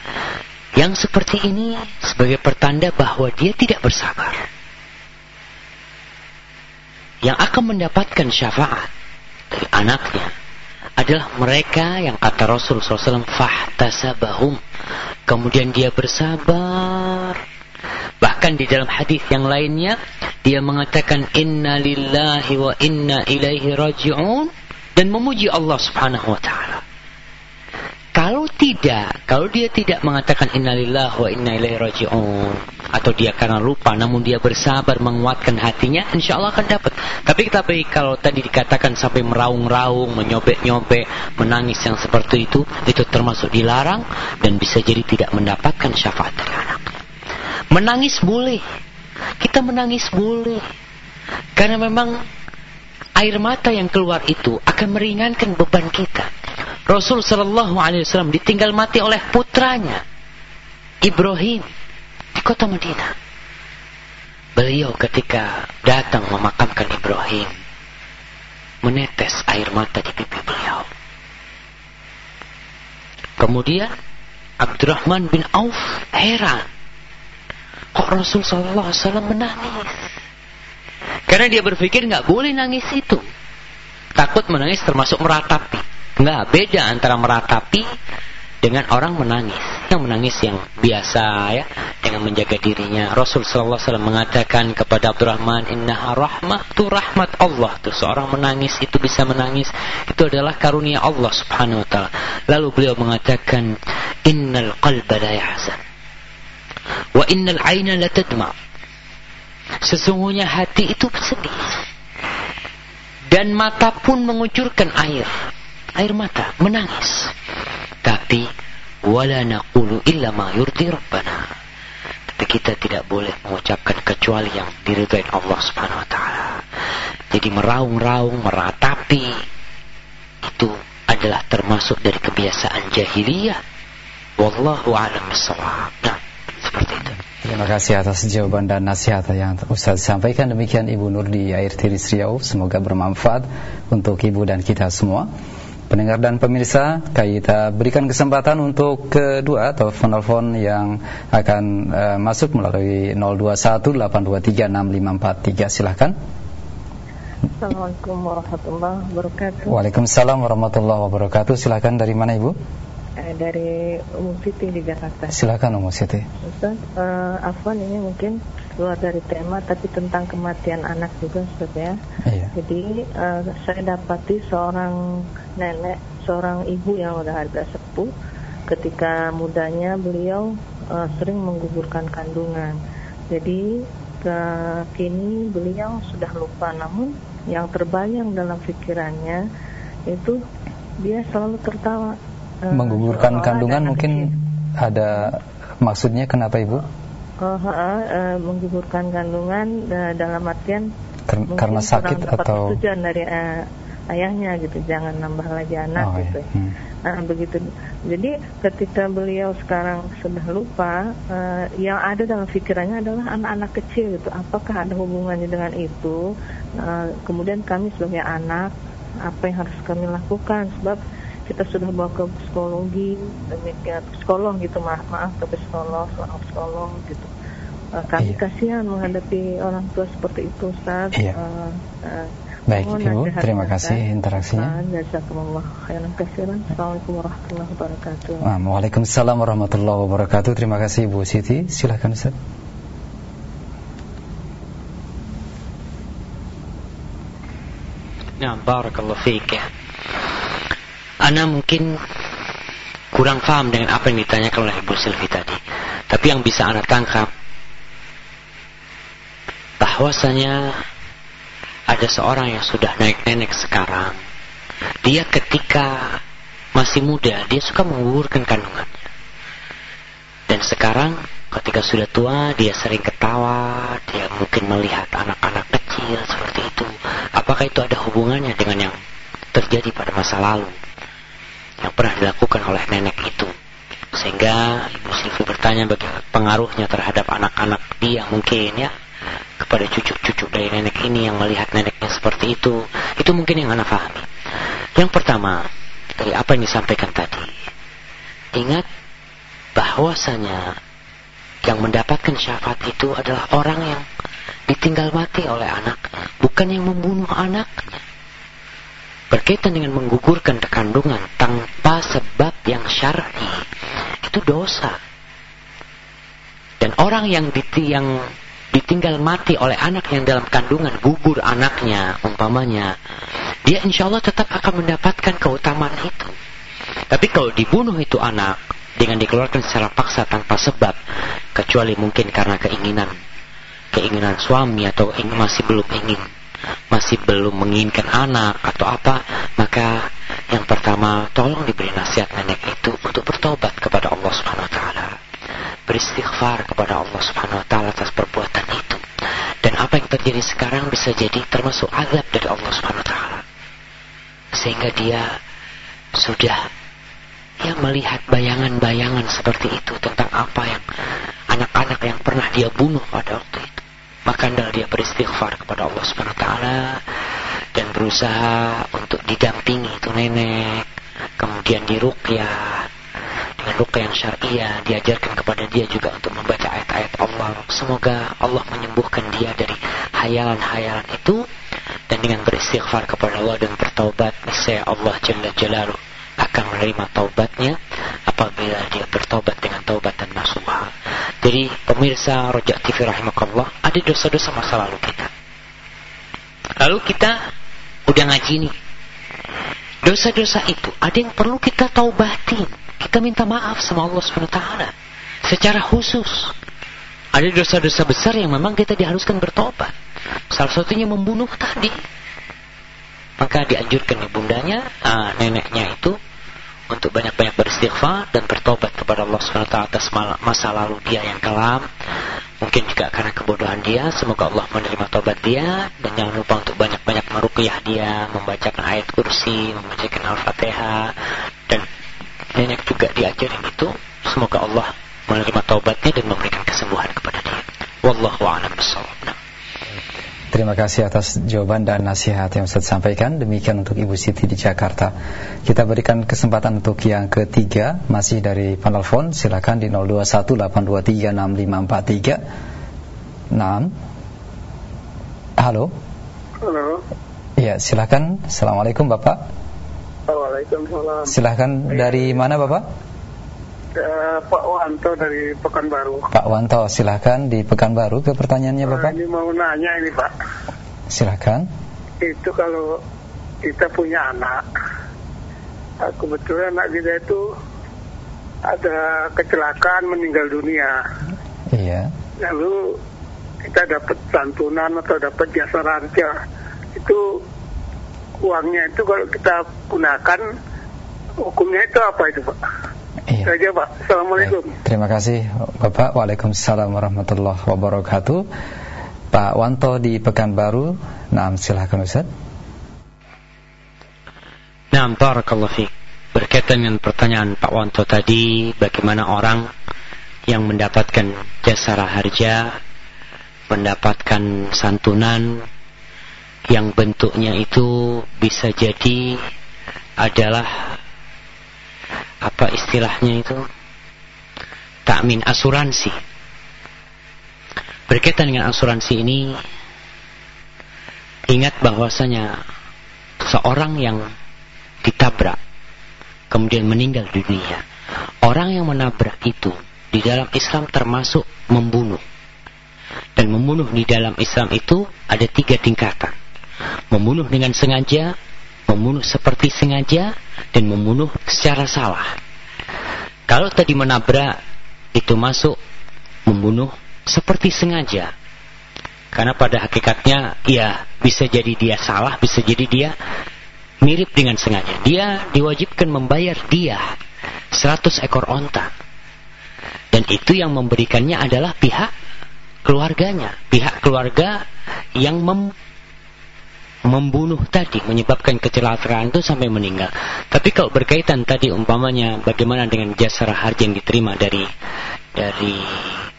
yang seperti ini sebagai pertanda bahwa dia tidak bersabar. Yang akan mendapatkan syafaat dari anaknya adalah mereka yang kata Rasul SAW fahtasabahum. Kemudian dia bersabar. Bahkan di dalam hadis yang lainnya dia mengatakan inna lillahi wa inna ilaihi raji'un dan memuji Allah Subhanahu wa taala. Kalau tidak, kalau dia tidak mengatakan innalillah wa inna ilaihi raji'un atau dia karena lupa namun dia bersabar menguatkan hatinya, insya Allah akan dapat. Tapi tapi kalau tadi dikatakan sampai meraung-raung, menyobek-nyobek, menangis yang seperti itu, itu termasuk dilarang dan bisa jadi tidak mendapatkan syafaat dari anaknya. Menangis boleh. Kita menangis boleh. Karena memang air mata yang keluar itu akan meringankan beban kita. Rasul Shallallahu Alaihi Wasallam ditinggal mati oleh putranya. Ibrahim di kota Madinah. Beliau ketika datang memakamkan Ibrahim menetes air mata di pipi beliau. Kemudian Abdurrahman bin Auf heran. Kok Rasul Sallallahu Alaihi Wasallam menangis? Karena dia berpikir nggak boleh nangis itu. Takut menangis termasuk meratapi. Nggak beda antara meratapi dengan orang menangis. Yang menangis yang biasa ya, dengan menjaga dirinya. Rasul sallallahu alaihi wasallam mengatakan kepada Abdurrahman, "Innaha rahmah tu rahmat Allah." Tuh seorang menangis itu bisa menangis, itu adalah karunia Allah Subhanahu wa taala. Lalu beliau mengatakan, "Innal qalba la yahzan wa innal 'aina la tadma." Sesungguhnya hati itu sedih. Dan mata pun mengucurkan air. Air mata, menangis. Tapi wala naqulu illa ma yurdi rabbana. Tapi kita tidak boleh mengucapkan kecuali yang diridhai Allah Subhanahu wa taala. Jadi meraung-raung, meratapi itu adalah termasuk dari kebiasaan jahiliyah. Wallahu a'lam bishawab. Nah, seperti itu. Terima kasih atas jawaban dan nasihat yang Ustaz sampaikan. Demikian Ibu Nur di Air Tiris Riau. Semoga bermanfaat untuk Ibu dan kita semua. Pendengar dan pemirsa, kita berikan kesempatan untuk kedua telepon-telepon yang akan uh, masuk melalui 0218236543. Silahkan. Assalamualaikum warahmatullahi wabarakatuh. Waalaikumsalam warahmatullahi wabarakatuh. Silahkan dari mana Ibu? Eh, dari Umum Siti di Jakarta. Silakan Umum Siti. Ustaz, uh, Afwan ini mungkin keluar dari tema tapi tentang kematian anak juga Ustaz ya. Iya. Jadi uh, saya dapati seorang nenek, seorang ibu yang udah ada sepuh ketika mudanya beliau uh, sering menggugurkan kandungan. Jadi ke kini beliau sudah lupa namun yang terbayang dalam pikirannya itu dia selalu tertawa Eh, menggugurkan kandungan mungkin ada maksudnya kenapa ibu? Uh, uh, uh, menggugurkan kandungan uh, dalam artian Ker karena sakit atau tujuan dari uh, ayahnya gitu jangan nambah lagi anak oh, gitu. Iya. Hmm. Nah begitu. Jadi ketika beliau sekarang sudah lupa, uh, yang ada dalam pikirannya adalah anak-anak kecil gitu. Apakah ada hubungannya dengan itu? Uh, kemudian kami sebagai anak apa yang harus kami lakukan? Sebab kita sudah bawa ke psikologi demikian psikolog gitu maaf maaf ke psikolog seorang psikolog gitu uh, kami iya. kasihan menghadapi orang tua seperti itu Ustaz iya. uh, uh, Baik Ibu, terima kasih interaksinya. Assalamualaikum warahmatullahi wabarakatuh. Waalaikumsalam warahmatullahi wabarakatuh. Terima kasih Ibu Siti. Silakan Ustaz. Nah, barakallahu fiik ya. Ana mungkin kurang paham dengan apa yang ditanyakan oleh Ibu Silvi tadi. Tapi yang bisa Anda tangkap bahwasanya ada seorang yang sudah naik nenek sekarang. Dia ketika masih muda, dia suka menggugurkan kandungannya. Dan sekarang ketika sudah tua, dia sering ketawa, dia mungkin melihat anak-anak kecil seperti itu. Apakah itu ada hubungannya dengan yang terjadi pada masa lalu? Yang pernah dilakukan oleh nenek itu. Sehingga Ibu Silvi bertanya bagaimana pengaruhnya terhadap anak-anak dia mungkin ya kepada cucu-cucu dari nenek ini yang melihat neneknya seperti itu. Itu mungkin yang anak pahami. Yang pertama, dari apa yang disampaikan tadi. Ingat bahwasanya yang mendapatkan syafaat itu adalah orang yang ditinggal mati oleh anaknya, bukan yang membunuh anaknya berkaitan dengan menggugurkan kandungan tanpa sebab yang syar'i itu dosa. Dan orang yang yang ditinggal mati oleh anak yang dalam kandungan gugur anaknya umpamanya, dia insya Allah tetap akan mendapatkan keutamaan itu. Tapi kalau dibunuh itu anak dengan dikeluarkan secara paksa tanpa sebab, kecuali mungkin karena keinginan keinginan suami atau masih belum ingin masih belum menginginkan anak atau apa, maka yang pertama tolong diberi nasihat nenek itu untuk bertobat kepada Allah Subhanahu wa taala. Beristighfar kepada Allah Subhanahu wa taala atas perbuatan itu. Dan apa yang terjadi sekarang bisa jadi termasuk azab dari Allah Subhanahu wa taala. Sehingga dia sudah dia melihat bayangan-bayangan seperti itu tentang apa yang anak-anak yang pernah dia bunuh pada waktu itu. Maka hendaklah dia beristighfar kepada Allah Subhanahu taala dan berusaha untuk didampingi itu nenek, kemudian diruqyah dengan ruqyah yang syariah, diajarkan kepada dia juga untuk membaca ayat-ayat Allah. Semoga Allah menyembuhkan dia dari hayalan-hayalan itu dan dengan beristighfar kepada Allah dan bertaubat, niscaya Allah Jalla Jalaluh akan menerima taubatnya apabila dia bertobat dengan taubat dan nasuha. Jadi pemirsa Rojak TV rahimakallah, ada dosa-dosa masa lalu kita. Lalu kita udah ngaji nih. Dosa-dosa itu ada yang perlu kita taubatin. Kita minta maaf sama Allah SWT. Secara khusus. Ada dosa-dosa besar yang memang kita diharuskan bertobat. Salah satunya membunuh tadi maka dianjurkan ibundanya, uh, neneknya itu untuk banyak-banyak beristighfar dan bertobat kepada Allah SWT atas masa lalu dia yang kelam. Mungkin juga karena kebodohan dia, semoga Allah menerima tobat dia dan jangan lupa untuk banyak-banyak meruqyah dia, membacakan ayat kursi, membacakan Al-Fatihah dan nenek juga diajarin itu. Semoga Allah menerima tobatnya dan memberikan kesembuhan kepada dia. Wallahu a'lam bishawab. Terima kasih atas jawaban dan nasihat yang Ustaz sampaikan. Demikian untuk Ibu Siti di Jakarta. Kita berikan kesempatan untuk yang ketiga, masih dari penelpon. Silakan di 0218236543. Nah. Halo. Halo. Iya, silakan. Assalamualaikum Bapak. Waalaikumsalam. Silakan dari mana Bapak? Uh, Pak Wanto dari Pekanbaru. Pak Wanto, silahkan di Pekanbaru ke pertanyaannya Bapak. Uh, ini mau nanya ini Pak. Silahkan. Itu kalau kita punya anak, aku kebetulan anak kita itu ada kecelakaan meninggal dunia. Iya. Lalu kita dapat santunan atau dapat jasa raja. Itu uangnya itu kalau kita gunakan hukumnya itu apa itu Pak? Iya. Saja Pak. Assalamualaikum. Baik. Terima kasih Bapak. Waalaikumsalam warahmatullahi wabarakatuh. Pak Wanto di Pekanbaru. Nah, silakan Ustaz. Nah, barakallahu fiik. Berkaitan dengan pertanyaan Pak Wanto tadi, bagaimana orang yang mendapatkan jasa harja, mendapatkan santunan yang bentuknya itu bisa jadi adalah apa istilahnya itu? Takmin asuransi. Berkaitan dengan asuransi ini ingat bahwasanya seorang yang ditabrak kemudian meninggal dunia orang yang menabrak itu di dalam Islam termasuk membunuh. Dan membunuh di dalam Islam itu ada tiga tingkatan. Membunuh dengan sengaja membunuh seperti sengaja dan membunuh secara salah. Kalau tadi menabrak itu masuk membunuh seperti sengaja. Karena pada hakikatnya ya bisa jadi dia salah, bisa jadi dia mirip dengan sengaja. Dia diwajibkan membayar dia 100 ekor onta. Dan itu yang memberikannya adalah pihak keluarganya, pihak keluarga yang mem membunuh tadi menyebabkan kecelakaan itu sampai meninggal. Tapi kalau berkaitan tadi umpamanya bagaimana dengan jasa harja yang diterima dari dari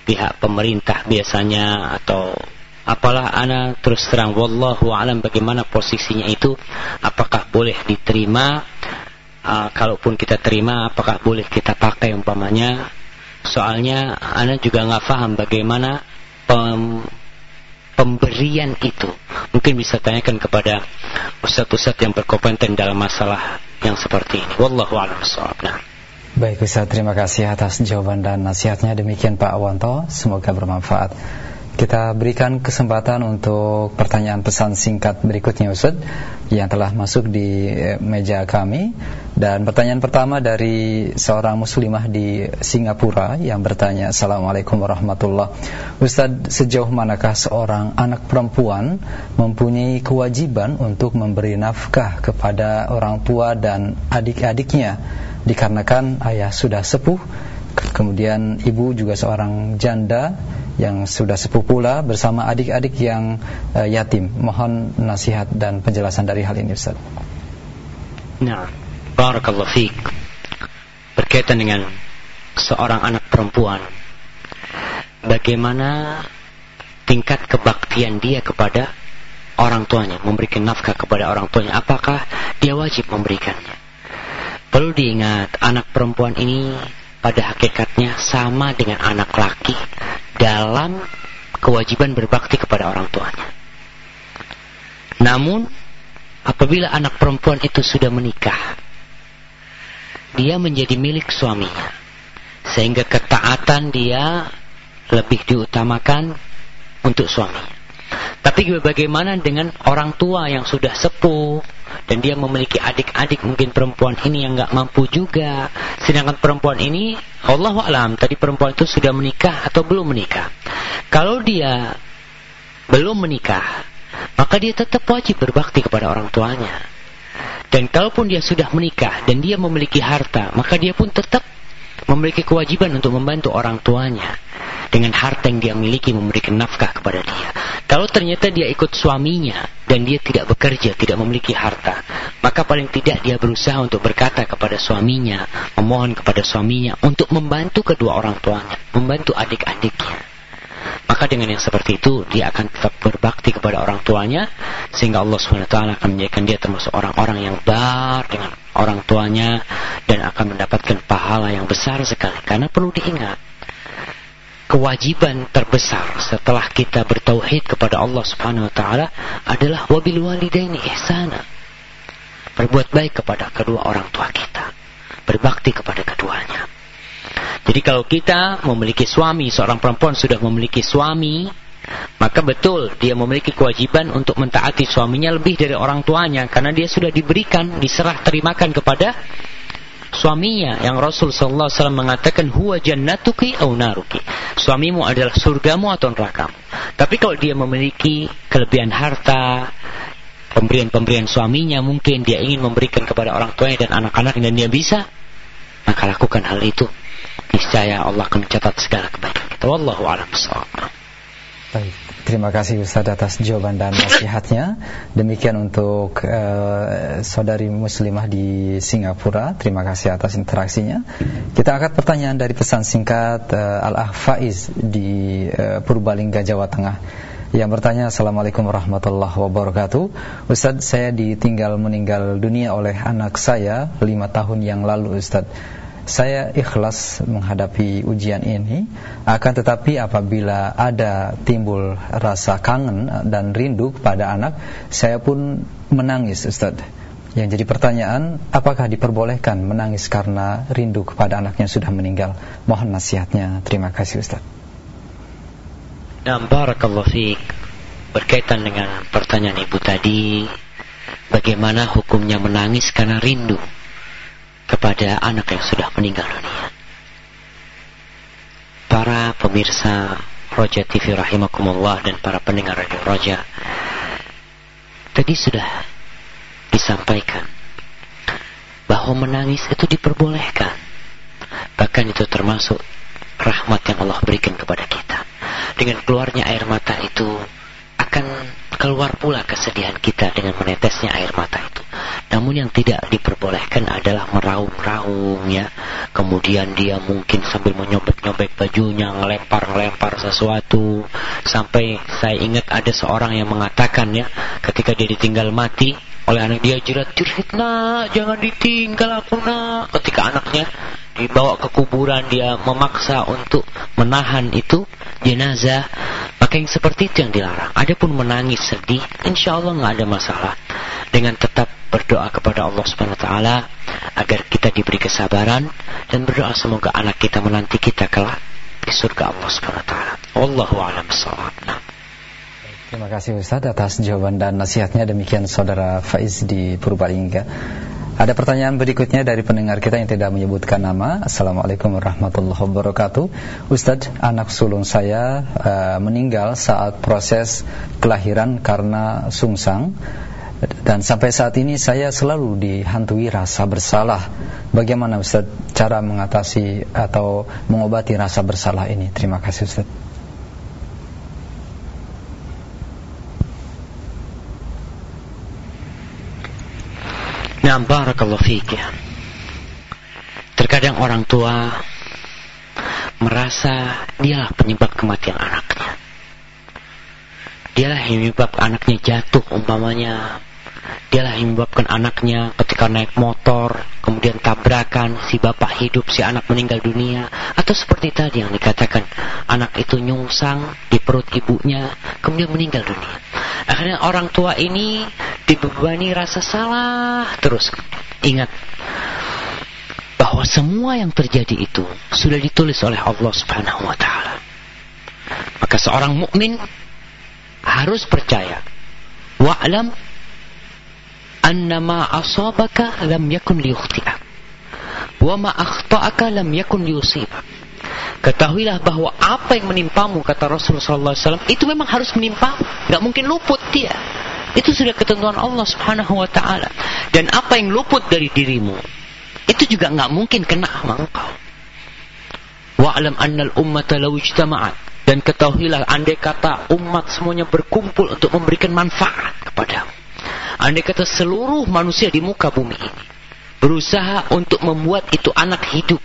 pihak pemerintah biasanya atau apalah ana terus terang wallahu alam bagaimana posisinya itu apakah boleh diterima uh, kalaupun kita terima apakah boleh kita pakai umpamanya soalnya ana juga nggak paham bagaimana pem, pemberian itu mungkin bisa tanyakan kepada ustaz-ustaz yang berkompeten dalam masalah yang seperti ini wallahu a'lam nah. Baik Ustaz, terima kasih atas jawaban dan nasihatnya. Demikian Pak Awanto, semoga bermanfaat. Kita berikan kesempatan untuk pertanyaan pesan singkat berikutnya Ustaz yang telah masuk di eh, meja kami. Dan pertanyaan pertama dari seorang muslimah di Singapura yang bertanya Assalamualaikum warahmatullahi Ustaz sejauh manakah seorang anak perempuan mempunyai kewajiban untuk memberi nafkah kepada orang tua dan adik-adiknya dikarenakan ayah sudah sepuh? Kemudian ibu juga seorang janda yang sudah sepuh pula bersama adik-adik yang uh, yatim. Mohon nasihat dan penjelasan dari hal ini Ustaz. Nah, barakallahu fiik. berkaitan dengan seorang anak perempuan bagaimana tingkat kebaktian dia kepada orang tuanya memberikan nafkah kepada orang tuanya apakah dia wajib memberikannya perlu diingat anak perempuan ini pada hakikatnya sama dengan anak laki dalam kewajiban berbakti kepada orang tuanya. Namun apabila anak perempuan itu sudah menikah dia menjadi milik suaminya. Sehingga ketaatan dia lebih diutamakan untuk suaminya. Tapi bagaimana dengan orang tua yang sudah sepuh dan dia memiliki adik-adik mungkin perempuan ini yang nggak mampu juga. Sedangkan perempuan ini Allah alam tadi perempuan itu sudah menikah atau belum menikah. Kalau dia belum menikah, maka dia tetap wajib berbakti kepada orang tuanya. Dan kalaupun dia sudah menikah dan dia memiliki harta, maka dia pun tetap memiliki kewajiban untuk membantu orang tuanya dengan harta yang dia miliki memberikan nafkah kepada dia. Kalau ternyata dia ikut suaminya dan dia tidak bekerja, tidak memiliki harta, maka paling tidak dia berusaha untuk berkata kepada suaminya, memohon kepada suaminya untuk membantu kedua orang tuanya, membantu adik-adiknya. Maka dengan yang seperti itu dia akan tetap berbakti kepada orang tuanya sehingga Allah SWT akan menjadikan dia termasuk orang-orang yang bar dengan orang tuanya dan akan mendapatkan pahala yang besar sekali. Karena perlu diingat kewajiban terbesar setelah kita bertauhid kepada Allah Subhanahu wa taala adalah wabil walidaini ihsana. Berbuat baik kepada kedua orang tua kita. Berbakti kepada keduanya. Jadi kalau kita memiliki suami, seorang perempuan sudah memiliki suami, maka betul dia memiliki kewajiban untuk mentaati suaminya lebih dari orang tuanya karena dia sudah diberikan, diserah terimakan kepada suaminya yang Rasul sallallahu alaihi wasallam mengatakan huwa jannatuki au naruki. Suamimu adalah surgamu atau nerakamu. Tapi kalau dia memiliki kelebihan harta, pemberian-pemberian suaminya mungkin dia ingin memberikan kepada orang tuanya dan anak-anak dan dia bisa, maka lakukan hal itu. Niscaya Allah akan mencatat segala kebaikan kita. Wallahu a'lam Baik. Terima kasih Ustaz atas jawaban dan nasihatnya. Demikian untuk uh, saudari muslimah di Singapura. Terima kasih atas interaksinya. Kita angkat pertanyaan dari pesan singkat uh, Al-Ah Faiz di uh, Purbalingga, Jawa Tengah. Yang bertanya Assalamualaikum warahmatullahi wabarakatuh Ustaz saya ditinggal meninggal dunia oleh anak saya lima tahun yang lalu Ustaz saya ikhlas menghadapi ujian ini. Akan tetapi apabila ada timbul rasa kangen dan rindu kepada anak saya pun menangis Ustaz. Yang jadi pertanyaan apakah diperbolehkan menangis karena rindu kepada anak yang sudah meninggal? Mohon nasihatnya. Terima kasih Ustaz. Nah, barakallahu fiik. Berkaitan dengan pertanyaan ibu tadi, bagaimana hukumnya menangis karena rindu? Kepada anak yang sudah meninggal dunia. Para pemirsa Roja TV rahimakumullah dan para pendengar Radio Roja tadi sudah disampaikan bahwa menangis itu diperbolehkan. Bahkan itu termasuk rahmat yang Allah berikan kepada kita. Dengan keluarnya air mata itu akan keluar pula kesedihan kita dengan menetesnya air mata itu. Namun yang tidak diperbolehkan adalah meraung-raung ya. Kemudian dia mungkin sambil menyobek-nyobek bajunya, ngelempar-ngelempar sesuatu. Sampai saya ingat ada seorang yang mengatakan ya, ketika dia ditinggal mati oleh anak dia jerat-jerit nak, jangan ditinggal aku nak. Ketika anaknya dibawa ke kuburan dia memaksa untuk menahan itu jenazah maka yang seperti itu yang dilarang. Adapun menangis sedih insya Allah nggak ada masalah. Dengan tetap berdoa kepada Allah Subhanahu Wa Taala agar kita diberi kesabaran dan berdoa semoga anak kita menanti kita kelak di surga Allah Subhanahu Wa Taala. Wallahu a'lam nah. Terima kasih Ustaz atas jawaban dan nasihatnya demikian saudara Faiz di Purbalingga ada pertanyaan berikutnya dari pendengar kita yang tidak menyebutkan nama. Assalamualaikum warahmatullahi wabarakatuh. Ustadz, anak sulung saya uh, meninggal saat proses kelahiran karena sungsang dan sampai saat ini saya selalu dihantui rasa bersalah. Bagaimana Ustadz cara mengatasi atau mengobati rasa bersalah ini? Terima kasih Ustadz. Nah, barakallahu fiik ya. Terkadang orang tua merasa dialah penyebab kematian anaknya. Dialah yang menyebabkan anaknya jatuh umpamanya Dialah yang menyebabkan anaknya ketika naik motor, kemudian tabrakan, si bapak hidup, si anak meninggal dunia. Atau seperti tadi yang dikatakan, anak itu nyungsang di perut ibunya, kemudian meninggal dunia. Akhirnya orang tua ini dibebani rasa salah terus. Ingat, bahwa semua yang terjadi itu sudah ditulis oleh Allah Subhanahu wa taala. Maka seorang mukmin harus percaya. Wa'lam annama asabaka lam yakun liyukhti'ak wa ma akhta'aka lam yakun liyusibak Ketahuilah bahwa apa yang menimpamu kata Rasulullah SAW itu memang harus menimpa, nggak mungkin luput dia. Itu sudah ketentuan Allah Subhanahu Wa Taala. Dan apa yang luput dari dirimu itu juga nggak mungkin kena sama engkau. Wa'lam annal ummata law ijtama'at dan ketahuilah andai kata umat semuanya berkumpul untuk memberikan manfaat kepadamu Andai kata seluruh manusia di muka bumi ini berusaha untuk membuat itu anak hidup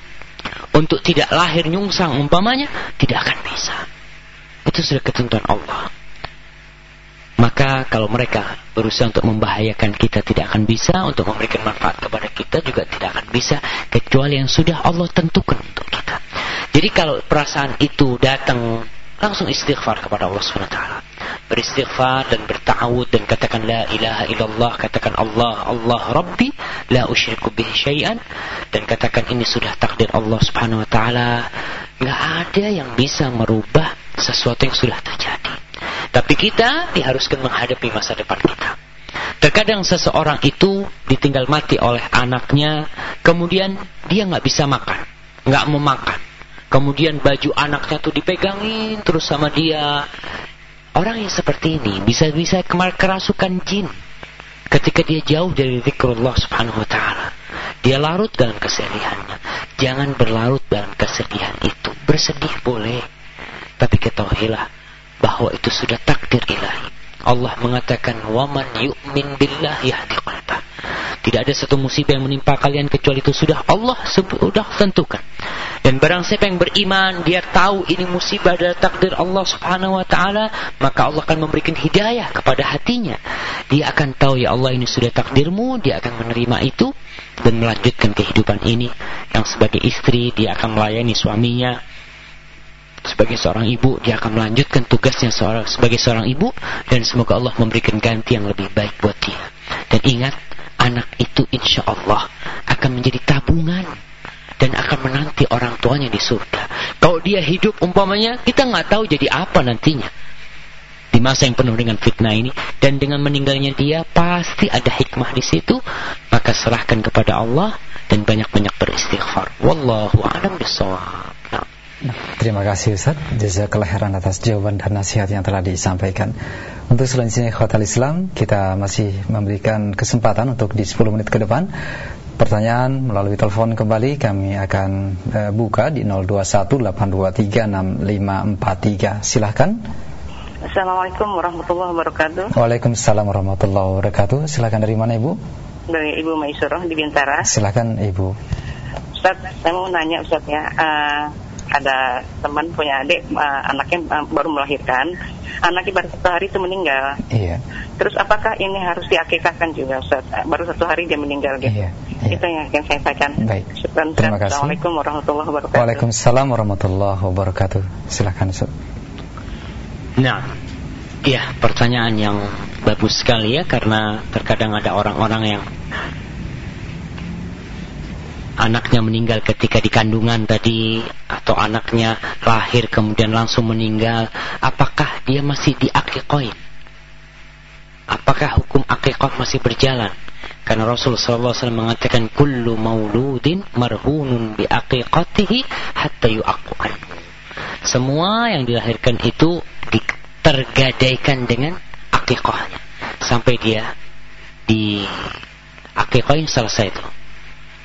untuk tidak lahir nyungsang umpamanya tidak akan bisa. Itu sudah ketentuan Allah. Maka kalau mereka berusaha untuk membahayakan kita tidak akan bisa, untuk memberikan manfaat kepada kita juga tidak akan bisa, kecuali yang sudah Allah tentukan untuk kita. Jadi kalau perasaan itu datang langsung istighfar kepada Allah SWT beristighfar dan bertawud dan katakan la ilaha illallah katakan Allah Allah Rabbi la usyriku bihi syai'an dan katakan ini sudah takdir Allah Subhanahu wa taala. Nggak ada yang bisa merubah sesuatu yang sudah terjadi. Tapi kita diharuskan menghadapi masa depan kita. Terkadang seseorang itu ditinggal mati oleh anaknya, kemudian dia nggak bisa makan, nggak mau makan. Kemudian baju anaknya tuh dipegangin terus sama dia. Orang yang seperti ini bisa-bisa kerasukan jin ketika dia jauh dari zikrullah subhanahu wa ta'ala. Dia larut dalam kesedihannya. Jangan berlarut dalam kesedihan itu. Bersedih boleh. Tapi ketahuilah bahwa itu sudah takdir ilahi. Allah mengatakan, "Waman yu'min billah yahdi qalbah." Tidak ada satu musibah yang menimpa kalian kecuali itu sudah Allah sudah tentukan. Dan barang siapa yang beriman, dia tahu ini musibah adalah takdir Allah Subhanahu wa taala, maka Allah akan memberikan hidayah kepada hatinya. Dia akan tahu ya Allah ini sudah takdirmu, dia akan menerima itu dan melanjutkan kehidupan ini. Yang sebagai istri, dia akan melayani suaminya, sebagai seorang ibu dia akan melanjutkan tugasnya sebagai seorang ibu dan semoga Allah memberikan ganti yang lebih baik buat dia dan ingat anak itu insya Allah akan menjadi tabungan dan akan menanti orang tuanya di surga. Kalau dia hidup umpamanya, kita nggak tahu jadi apa nantinya. Di masa yang penuh dengan fitnah ini dan dengan meninggalnya dia pasti ada hikmah di situ. Maka serahkan kepada Allah dan banyak-banyak beristighfar. Wallahu a'lam bishawab. Terima kasih Ustaz Jazakallah khairan atas jawaban dan nasihat yang telah disampaikan. Untuk selanjutnya Khotal Islam Kita masih memberikan kesempatan untuk di 10 menit ke depan Pertanyaan melalui telepon kembali Kami akan uh, buka di 0218236543 Silahkan Assalamualaikum warahmatullahi wabarakatuh. Waalaikumsalam warahmatullahi wabarakatuh. Silahkan dari mana Ibu? Dari Ibu Maisurah di Bintara. Silahkan Ibu. Ustaz, saya mau nanya Ustaz ya uh, ada teman punya adik uh, anaknya uh, baru melahirkan. Anaknya baru satu hari itu meninggal. Iya. Terus apakah ini harus diakikahkan juga Ustaz? baru satu hari dia meninggal gitu. Iya, iya. itu yang akan saya sampaikan. Baik. Syukran, terima kasih. Assalamualaikum warahmatullahi wabarakatuh. Waalaikumsalam warahmatullahi wabarakatuh. Silakan Ustaz. Nah Iya, pertanyaan yang bagus sekali ya karena terkadang ada orang-orang yang anaknya meninggal ketika di kandungan tadi atau anaknya lahir kemudian langsung meninggal apakah dia masih diakikoin apakah hukum akikah masih berjalan? Karena Rasulullah SAW mengatakan kullu mauludin marhunun bi aqiqatihi hatta yu'aqu semua yang dilahirkan itu tergadaikan dengan akikahnya sampai dia di akikahin selesai itu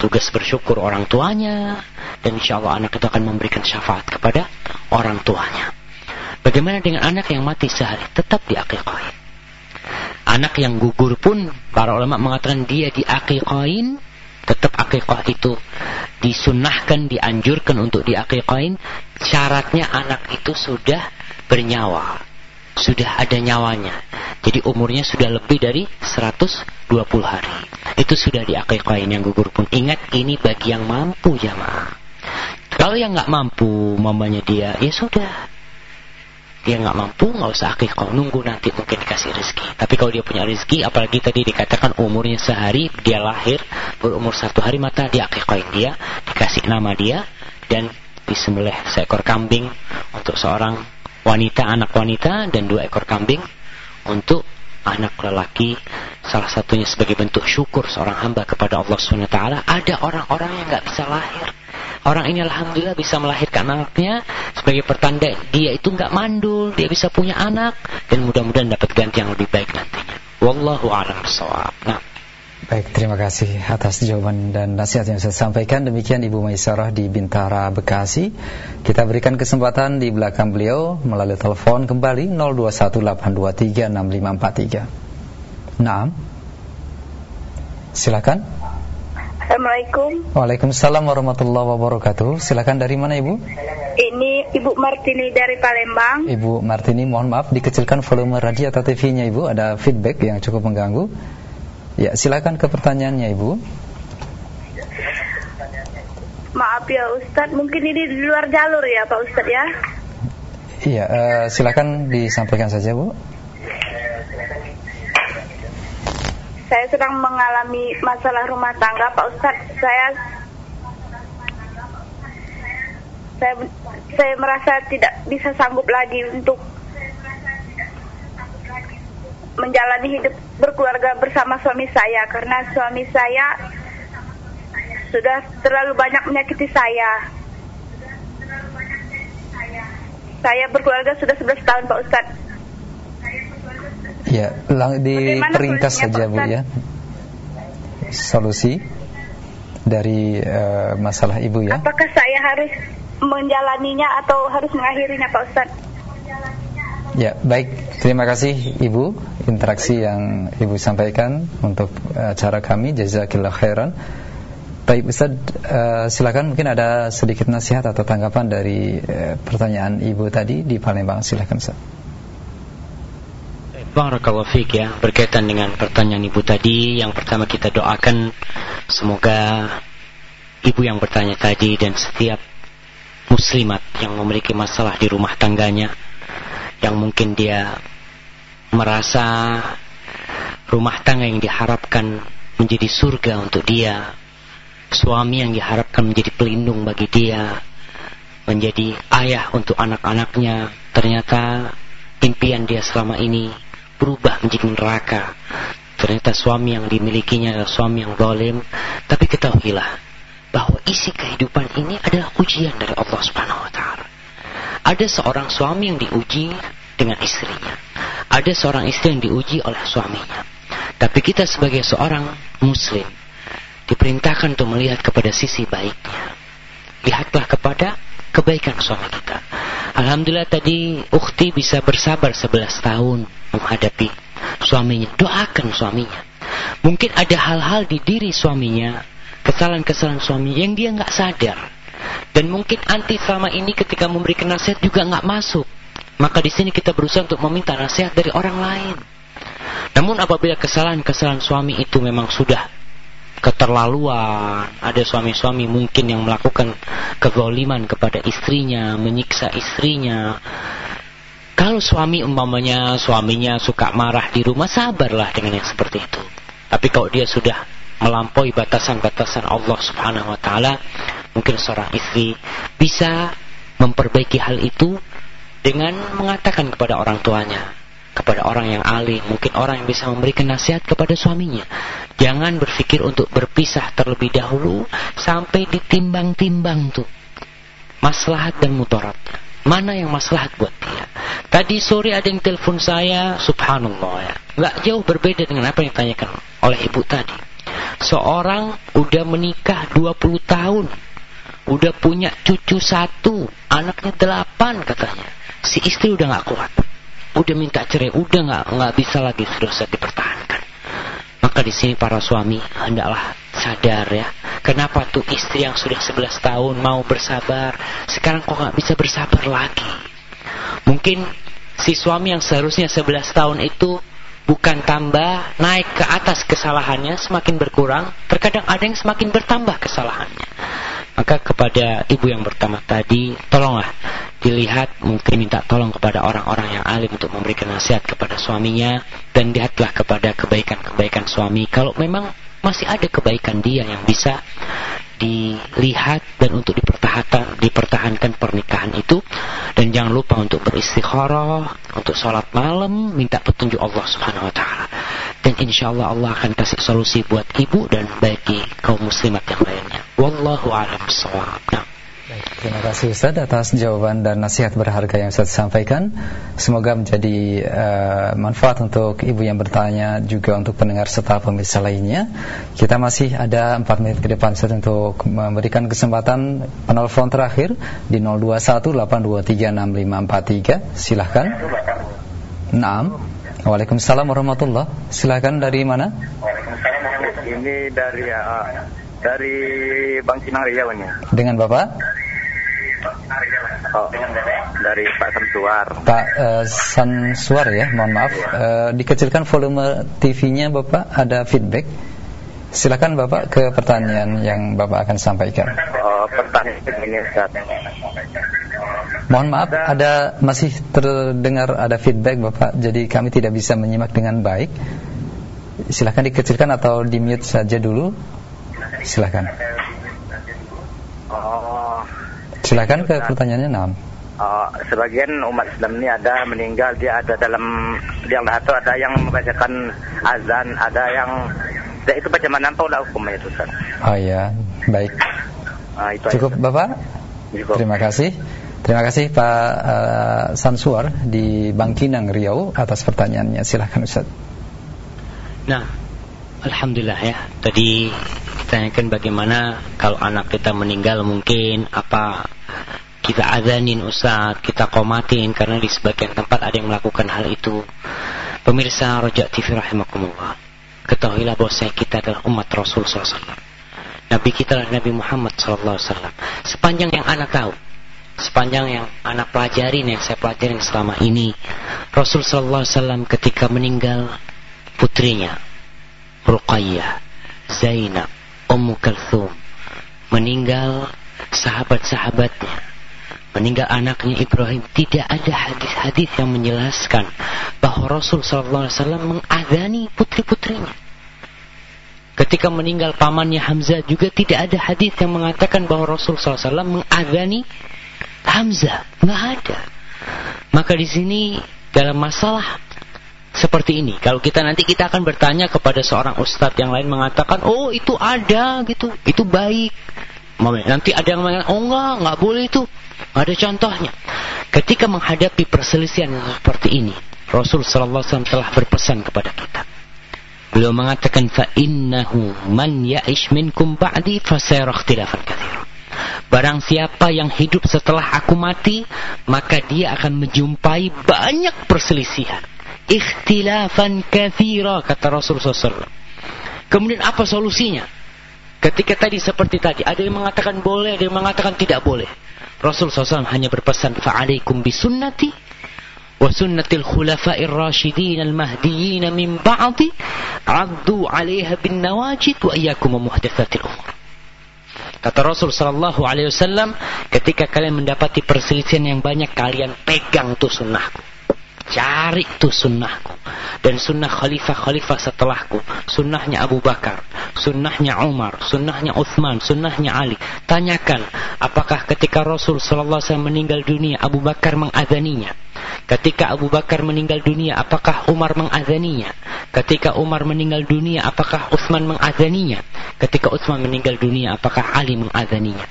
tugas bersyukur orang tuanya dan insya Allah anak itu akan memberikan syafaat kepada orang tuanya. Bagaimana dengan anak yang mati sehari tetap diakikahin. Anak yang gugur pun para ulama mengatakan dia diakikahin tetap akikah itu disunahkan, dianjurkan untuk diakikahin, syaratnya anak itu sudah bernyawa. Sudah ada nyawanya. Jadi umurnya sudah lebih dari 120 hari. Itu sudah diakikahin yang gugur pun. Ingat ini bagi yang mampu jamaah. Kalau yang nggak mampu, mamanya dia, ya sudah dia nggak mampu nggak usah akikah nunggu nanti mungkin dikasih rezeki tapi kalau dia punya rezeki apalagi tadi dikatakan umurnya sehari dia lahir berumur satu hari mata dia akikahin dia dikasih nama dia dan disembelih seekor kambing untuk seorang wanita anak wanita dan dua ekor kambing untuk anak lelaki salah satunya sebagai bentuk syukur seorang hamba kepada Allah SWT ada orang-orang yang nggak bisa lahir Orang ini alhamdulillah bisa melahirkan anaknya sebagai pertanda dia itu nggak mandul, dia bisa punya anak dan mudah-mudahan dapat ganti yang lebih baik nantinya. Wallahu a'lam. Nah. Baik, terima kasih atas jawaban dan nasihat yang saya sampaikan. Demikian Ibu Maisarah di Bintara, Bekasi. Kita berikan kesempatan di belakang beliau melalui telepon kembali 0218236543. Nah, silakan. Assalamualaikum. Waalaikumsalam warahmatullahi wabarakatuh. Silakan dari mana Ibu? Ini Ibu Martini dari Palembang. Ibu Martini, mohon maaf dikecilkan volume radio atau TV-nya Ibu, ada feedback yang cukup mengganggu. Ya, silakan ke pertanyaannya Ibu. Maaf ya Ustadz, mungkin ini di luar jalur ya Pak Ustadz ya? Iya, uh, silakan disampaikan saja Bu. saya sedang mengalami masalah rumah tangga Pak Ustadz saya saya saya merasa tidak bisa sanggup lagi untuk menjalani hidup berkeluarga bersama suami saya karena suami saya sudah terlalu banyak menyakiti saya. Saya berkeluarga sudah 11 tahun Pak Ustadz. Ya, diperingkas saja Bu ya. Solusi dari uh, masalah Ibu ya. Apakah saya harus menjalaninya atau harus mengakhirinya Pak Ustaz? Ya, baik. Terima kasih Ibu interaksi yang Ibu sampaikan untuk acara kami. Jazakillah khairan. Baik Ustaz, uh, silakan mungkin ada sedikit nasihat atau tanggapan dari uh, pertanyaan Ibu tadi di Palembang. Silakan Ustaz. Barakallahu fiik ya berkaitan dengan pertanyaan ibu tadi yang pertama kita doakan semoga ibu yang bertanya tadi dan setiap muslimat yang memiliki masalah di rumah tangganya yang mungkin dia merasa rumah tangga yang diharapkan menjadi surga untuk dia suami yang diharapkan menjadi pelindung bagi dia menjadi ayah untuk anak-anaknya ternyata impian dia selama ini berubah menjadi neraka. Ternyata suami yang dimilikinya adalah suami yang zalim. Tapi ketahuilah bahwa isi kehidupan ini adalah ujian dari Allah Subhanahu wa taala. Ada seorang suami yang diuji dengan istrinya. Ada seorang istri yang diuji oleh suaminya. Tapi kita sebagai seorang muslim diperintahkan untuk melihat kepada sisi baiknya. Lihatlah kepada kebaikan suami kita. Alhamdulillah tadi ukhti bisa bersabar 11 tahun menghadapi suaminya. Doakan suaminya. Mungkin ada hal-hal di diri suaminya, kesalahan-kesalahan suami yang dia nggak sadar. Dan mungkin anti selama ini ketika memberikan nasihat juga nggak masuk. Maka di sini kita berusaha untuk meminta nasihat dari orang lain. Namun apabila kesalahan-kesalahan suami itu memang sudah keterlaluan. Ada suami-suami mungkin yang melakukan kezaliman kepada istrinya, menyiksa istrinya. Kalau suami umpamanya suaminya suka marah di rumah, sabarlah dengan yang seperti itu. Tapi kalau dia sudah melampaui batasan-batasan Allah Subhanahu wa taala, mungkin seorang istri bisa memperbaiki hal itu dengan mengatakan kepada orang tuanya, kepada orang yang alim, mungkin orang yang bisa memberikan nasihat kepada suaminya. Jangan berpikir untuk berpisah terlebih dahulu sampai ditimbang-timbang tuh maslahat dan mudarat. Mana yang maslahat buat dia? Tadi sore ada yang telepon saya, subhanallah ya. Nggak jauh berbeda dengan apa yang ditanyakan oleh ibu tadi. Seorang udah menikah 20 tahun, udah punya cucu satu, anaknya delapan katanya. Si istri udah nggak kuat udah minta cerai, udah nggak nggak bisa lagi sudah dipertahankan. Maka di sini para suami hendaklah sadar ya. Kenapa tuh istri yang sudah 11 tahun mau bersabar, sekarang kok nggak bisa bersabar lagi? Mungkin si suami yang seharusnya 11 tahun itu bukan tambah naik ke atas kesalahannya semakin berkurang terkadang ada yang semakin bertambah kesalahannya maka kepada ibu yang pertama tadi tolonglah dilihat mungkin minta tolong kepada orang-orang yang alim untuk memberikan nasihat kepada suaminya dan lihatlah kepada kebaikan-kebaikan suami. Kalau memang masih ada kebaikan dia yang bisa dilihat dan untuk dipertahankan dipertahankan pernikahan itu. Dan jangan lupa untuk beristikharah untuk sholat malam minta petunjuk Allah Subhanahu Wa Taala. Dan insya Allah Allah akan kasih solusi buat ibu dan bagi kaum muslimat yang lainnya. Wallahu a'lam bishawab Terima kasih Ustaz atas jawaban dan nasihat berharga yang Ustaz sampaikan. Semoga menjadi uh, manfaat untuk ibu yang bertanya juga untuk pendengar serta pemirsa lainnya. Kita masih ada 4 menit ke depan Ustaz untuk memberikan kesempatan penelpon terakhir di 0218236543. Silahkan. Naam. Waalaikumsalam warahmatullah. Silahkan dari mana? Waalaikumsalam. Ini dari uh, dari Bang Sinang Riau ini. Dengan Bapak? Oh, dari Pak Sansuar. Pak uh, Sansuar ya, mohon maaf. Uh, dikecilkan volume TV-nya Bapak, ada feedback. Silakan Bapak ke pertanyaan yang Bapak akan sampaikan. Oh, pertanyaan ini Ustaz. Mohon maaf, ada masih terdengar ada feedback Bapak, jadi kami tidak bisa menyimak dengan baik. Silakan dikecilkan atau di mute saja dulu. Silakan. Oh, Silakan ke pertanyaannya enam. Uh, sebagian umat Islam ini ada meninggal dia ada dalam yang atau ada yang membacakan azan ada yang ya itu bagaimana lah hukumnya itu Ustaz. Oh iya baik uh, itu cukup aja. Bapak cukup. terima kasih terima kasih Pak uh, Sansuar di Bangkinang Riau atas pertanyaannya silahkan Ustaz nah Alhamdulillah ya tadi ditanyakan bagaimana kalau anak kita meninggal mungkin apa kita azanin Ustaz, kita komatin karena di sebagian tempat ada yang melakukan hal itu. Pemirsa Rojak TV rahimakumullah. Ketahuilah bahwa kita adalah umat Rasul SAW. Nabi kita adalah Nabi Muhammad SAW. Sepanjang yang anak tahu, sepanjang yang anak pelajarin yang saya pelajarin selama ini, Rasul SAW ketika meninggal putrinya, Ruqayyah, Zainab, Ummu Kalthum meninggal sahabat-sahabatnya. Meninggal anaknya Ibrahim. Tidak ada hadis-hadis yang menjelaskan bahwa Rasul sallallahu alaihi wasallam mengadani putri-putrinya. Ketika meninggal pamannya Hamzah juga tidak ada hadis yang mengatakan bahwa Rasul wasallam mengadani Hamzah. Nggak ada. Maka di sini dalam masalah seperti ini. Kalau kita nanti kita akan bertanya kepada seorang ustadz yang lain mengatakan, oh itu ada gitu, itu baik. Nanti ada yang mengatakan, oh enggak, enggak boleh itu. Ada contohnya. Ketika menghadapi perselisihan seperti ini, Rasul Sallallahu Alaihi Wasallam telah berpesan kepada kita. Beliau mengatakan, fa innahu man ya'ish minkum ba'di fasayara ikhtilafan. Barang siapa yang hidup setelah aku mati, maka dia akan menjumpai banyak perselisihan ikhtilafan kathira kata Rasul SAW. Kemudian apa solusinya? Ketika tadi seperti tadi, ada yang mengatakan boleh, ada yang mengatakan tidak boleh. Rasul SAW hanya berpesan, fa'alaikum bisunnati wa sunnatil khulafa'ir rasyidin al-mahdiyyin min ba'di addu 'alaiha bin nawajid wa iyyakum muhdatsatil umur. Kata Rasul sallallahu alaihi wasallam, ketika kalian mendapati perselisihan yang banyak, kalian pegang tuh sunnahku. Cari tuh sunnahku. Dan sunnah khalifah-khalifah setelahku. Sunnahnya Abu Bakar. Sunnahnya Umar. Sunnahnya Uthman. Sunnahnya Ali. Tanyakan. Apakah ketika Rasul SAW meninggal dunia Abu Bakar mengadaninya? Ketika Abu Bakar meninggal dunia apakah Umar mengadaninya? Ketika Umar meninggal dunia apakah Uthman mengadaninya? Ketika Uthman meninggal dunia apakah Ali mengadaninya?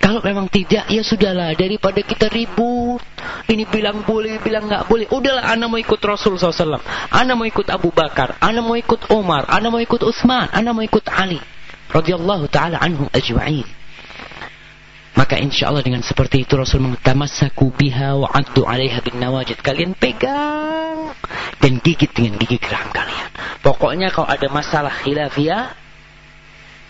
Kalau memang tidak, ya sudahlah. Daripada kita ribut. Ini bilang boleh, bilang nggak boleh. Udahlah, Anda mau ikut Rasul SAW. Anda mau ikut Abu Bakar. Anda mau ikut Umar. Anda mau ikut Utsman. Anda mau ikut Ali. radhiyallahu ta'ala anhum ajma'in. Maka insya Allah dengan seperti itu Rasul mengatamassaku biha wa addu alaiha bin nawajid. Kalian pegang dan gigit dengan gigi geram kalian. Pokoknya kalau ada masalah khilafiyah,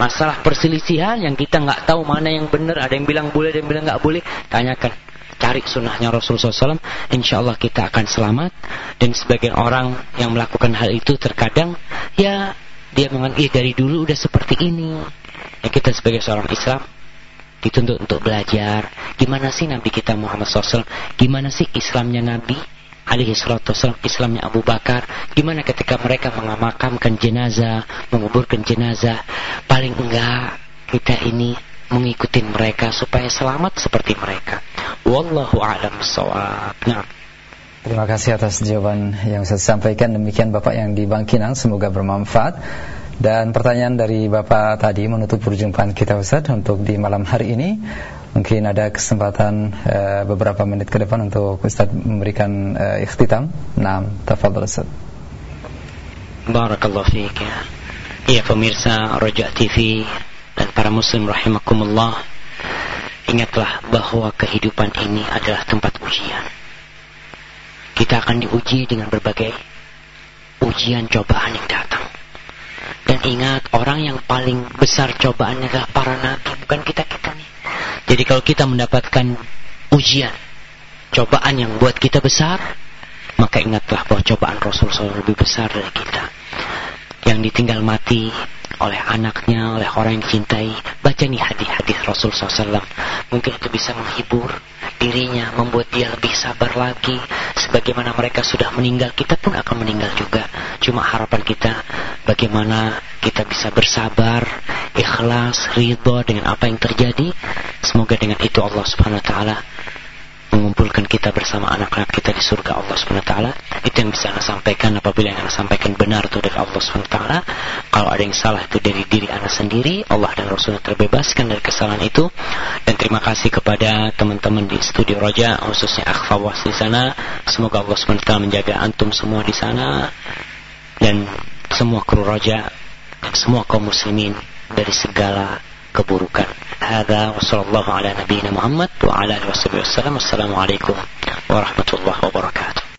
Masalah perselisihan yang kita nggak tahu mana yang benar, ada yang bilang boleh, ada yang bilang nggak boleh, tanyakan. Cari sunnahnya Rasulullah SAW, insya Allah kita akan selamat. Dan sebagian orang yang melakukan hal itu terkadang, ya dia eh dari dulu udah seperti ini. Ya kita sebagai seorang Islam, dituntut untuk belajar. Gimana sih Nabi kita Muhammad SAW? Gimana sih Islamnya Nabi? Alaihi salatu wasallam Islamnya Abu Bakar gimana ketika mereka mengamakamkan jenazah menguburkan jenazah paling enggak kita ini mengikuti mereka supaya selamat seperti mereka wallahu a'lam bissawab nah Terima kasih atas jawaban yang saya sampaikan. Demikian Bapak yang di Bangkinang, semoga bermanfaat. Dan pertanyaan dari Bapak tadi menutup perjumpaan kita Ustaz untuk di malam hari ini. Mungkin ada kesempatan uh, beberapa menit ke depan untuk Ustaz memberikan uh, ikhtitam. Naam, tafadhal Ustaz. Barakallahu fiik ya. Pemirsa Roja TV dan para muslim rahimakumullah. Ingatlah bahwa kehidupan ini adalah tempat ujian. Kita akan diuji dengan berbagai ujian cobaan yang datang. Dan ingat orang yang paling besar cobaannya adalah para nabi, bukan kita-kita nih. Jadi kalau kita mendapatkan ujian, cobaan yang buat kita besar, maka ingatlah bahwa cobaan Rasul SAW lebih besar dari kita. Yang ditinggal mati oleh anaknya, oleh orang yang dicintai, baca nih hadis-hadis Rasul SAW. Mungkin itu bisa menghibur dirinya, membuat dia lebih sabar lagi. Sebagaimana mereka sudah meninggal, kita pun akan meninggal juga. Cuma harapan kita, bagaimana kita bisa bersabar, ikhlas, ridho dengan apa yang terjadi. Semoga dengan itu Allah Subhanahu wa taala mengumpulkan kita bersama anak-anak kita di surga Allah taala. Itu yang bisa Anda sampaikan apabila yang Anda sampaikan benar itu dari Allah taala. Kalau ada yang salah itu dari diri Anda sendiri, Allah dan Rasulnya terbebaskan dari kesalahan itu. Dan terima kasih kepada teman-teman di studio Roja khususnya Akhfawas di sana. Semoga Allah taala menjaga antum semua di sana dan semua kru Roja semua kaum muslimin dari segala keburukan. Hada wa sallallahu ala nabiyyina Muhammad wa ala alihi wasallam. Assalamualaikum warahmatullahi wabarakatuh.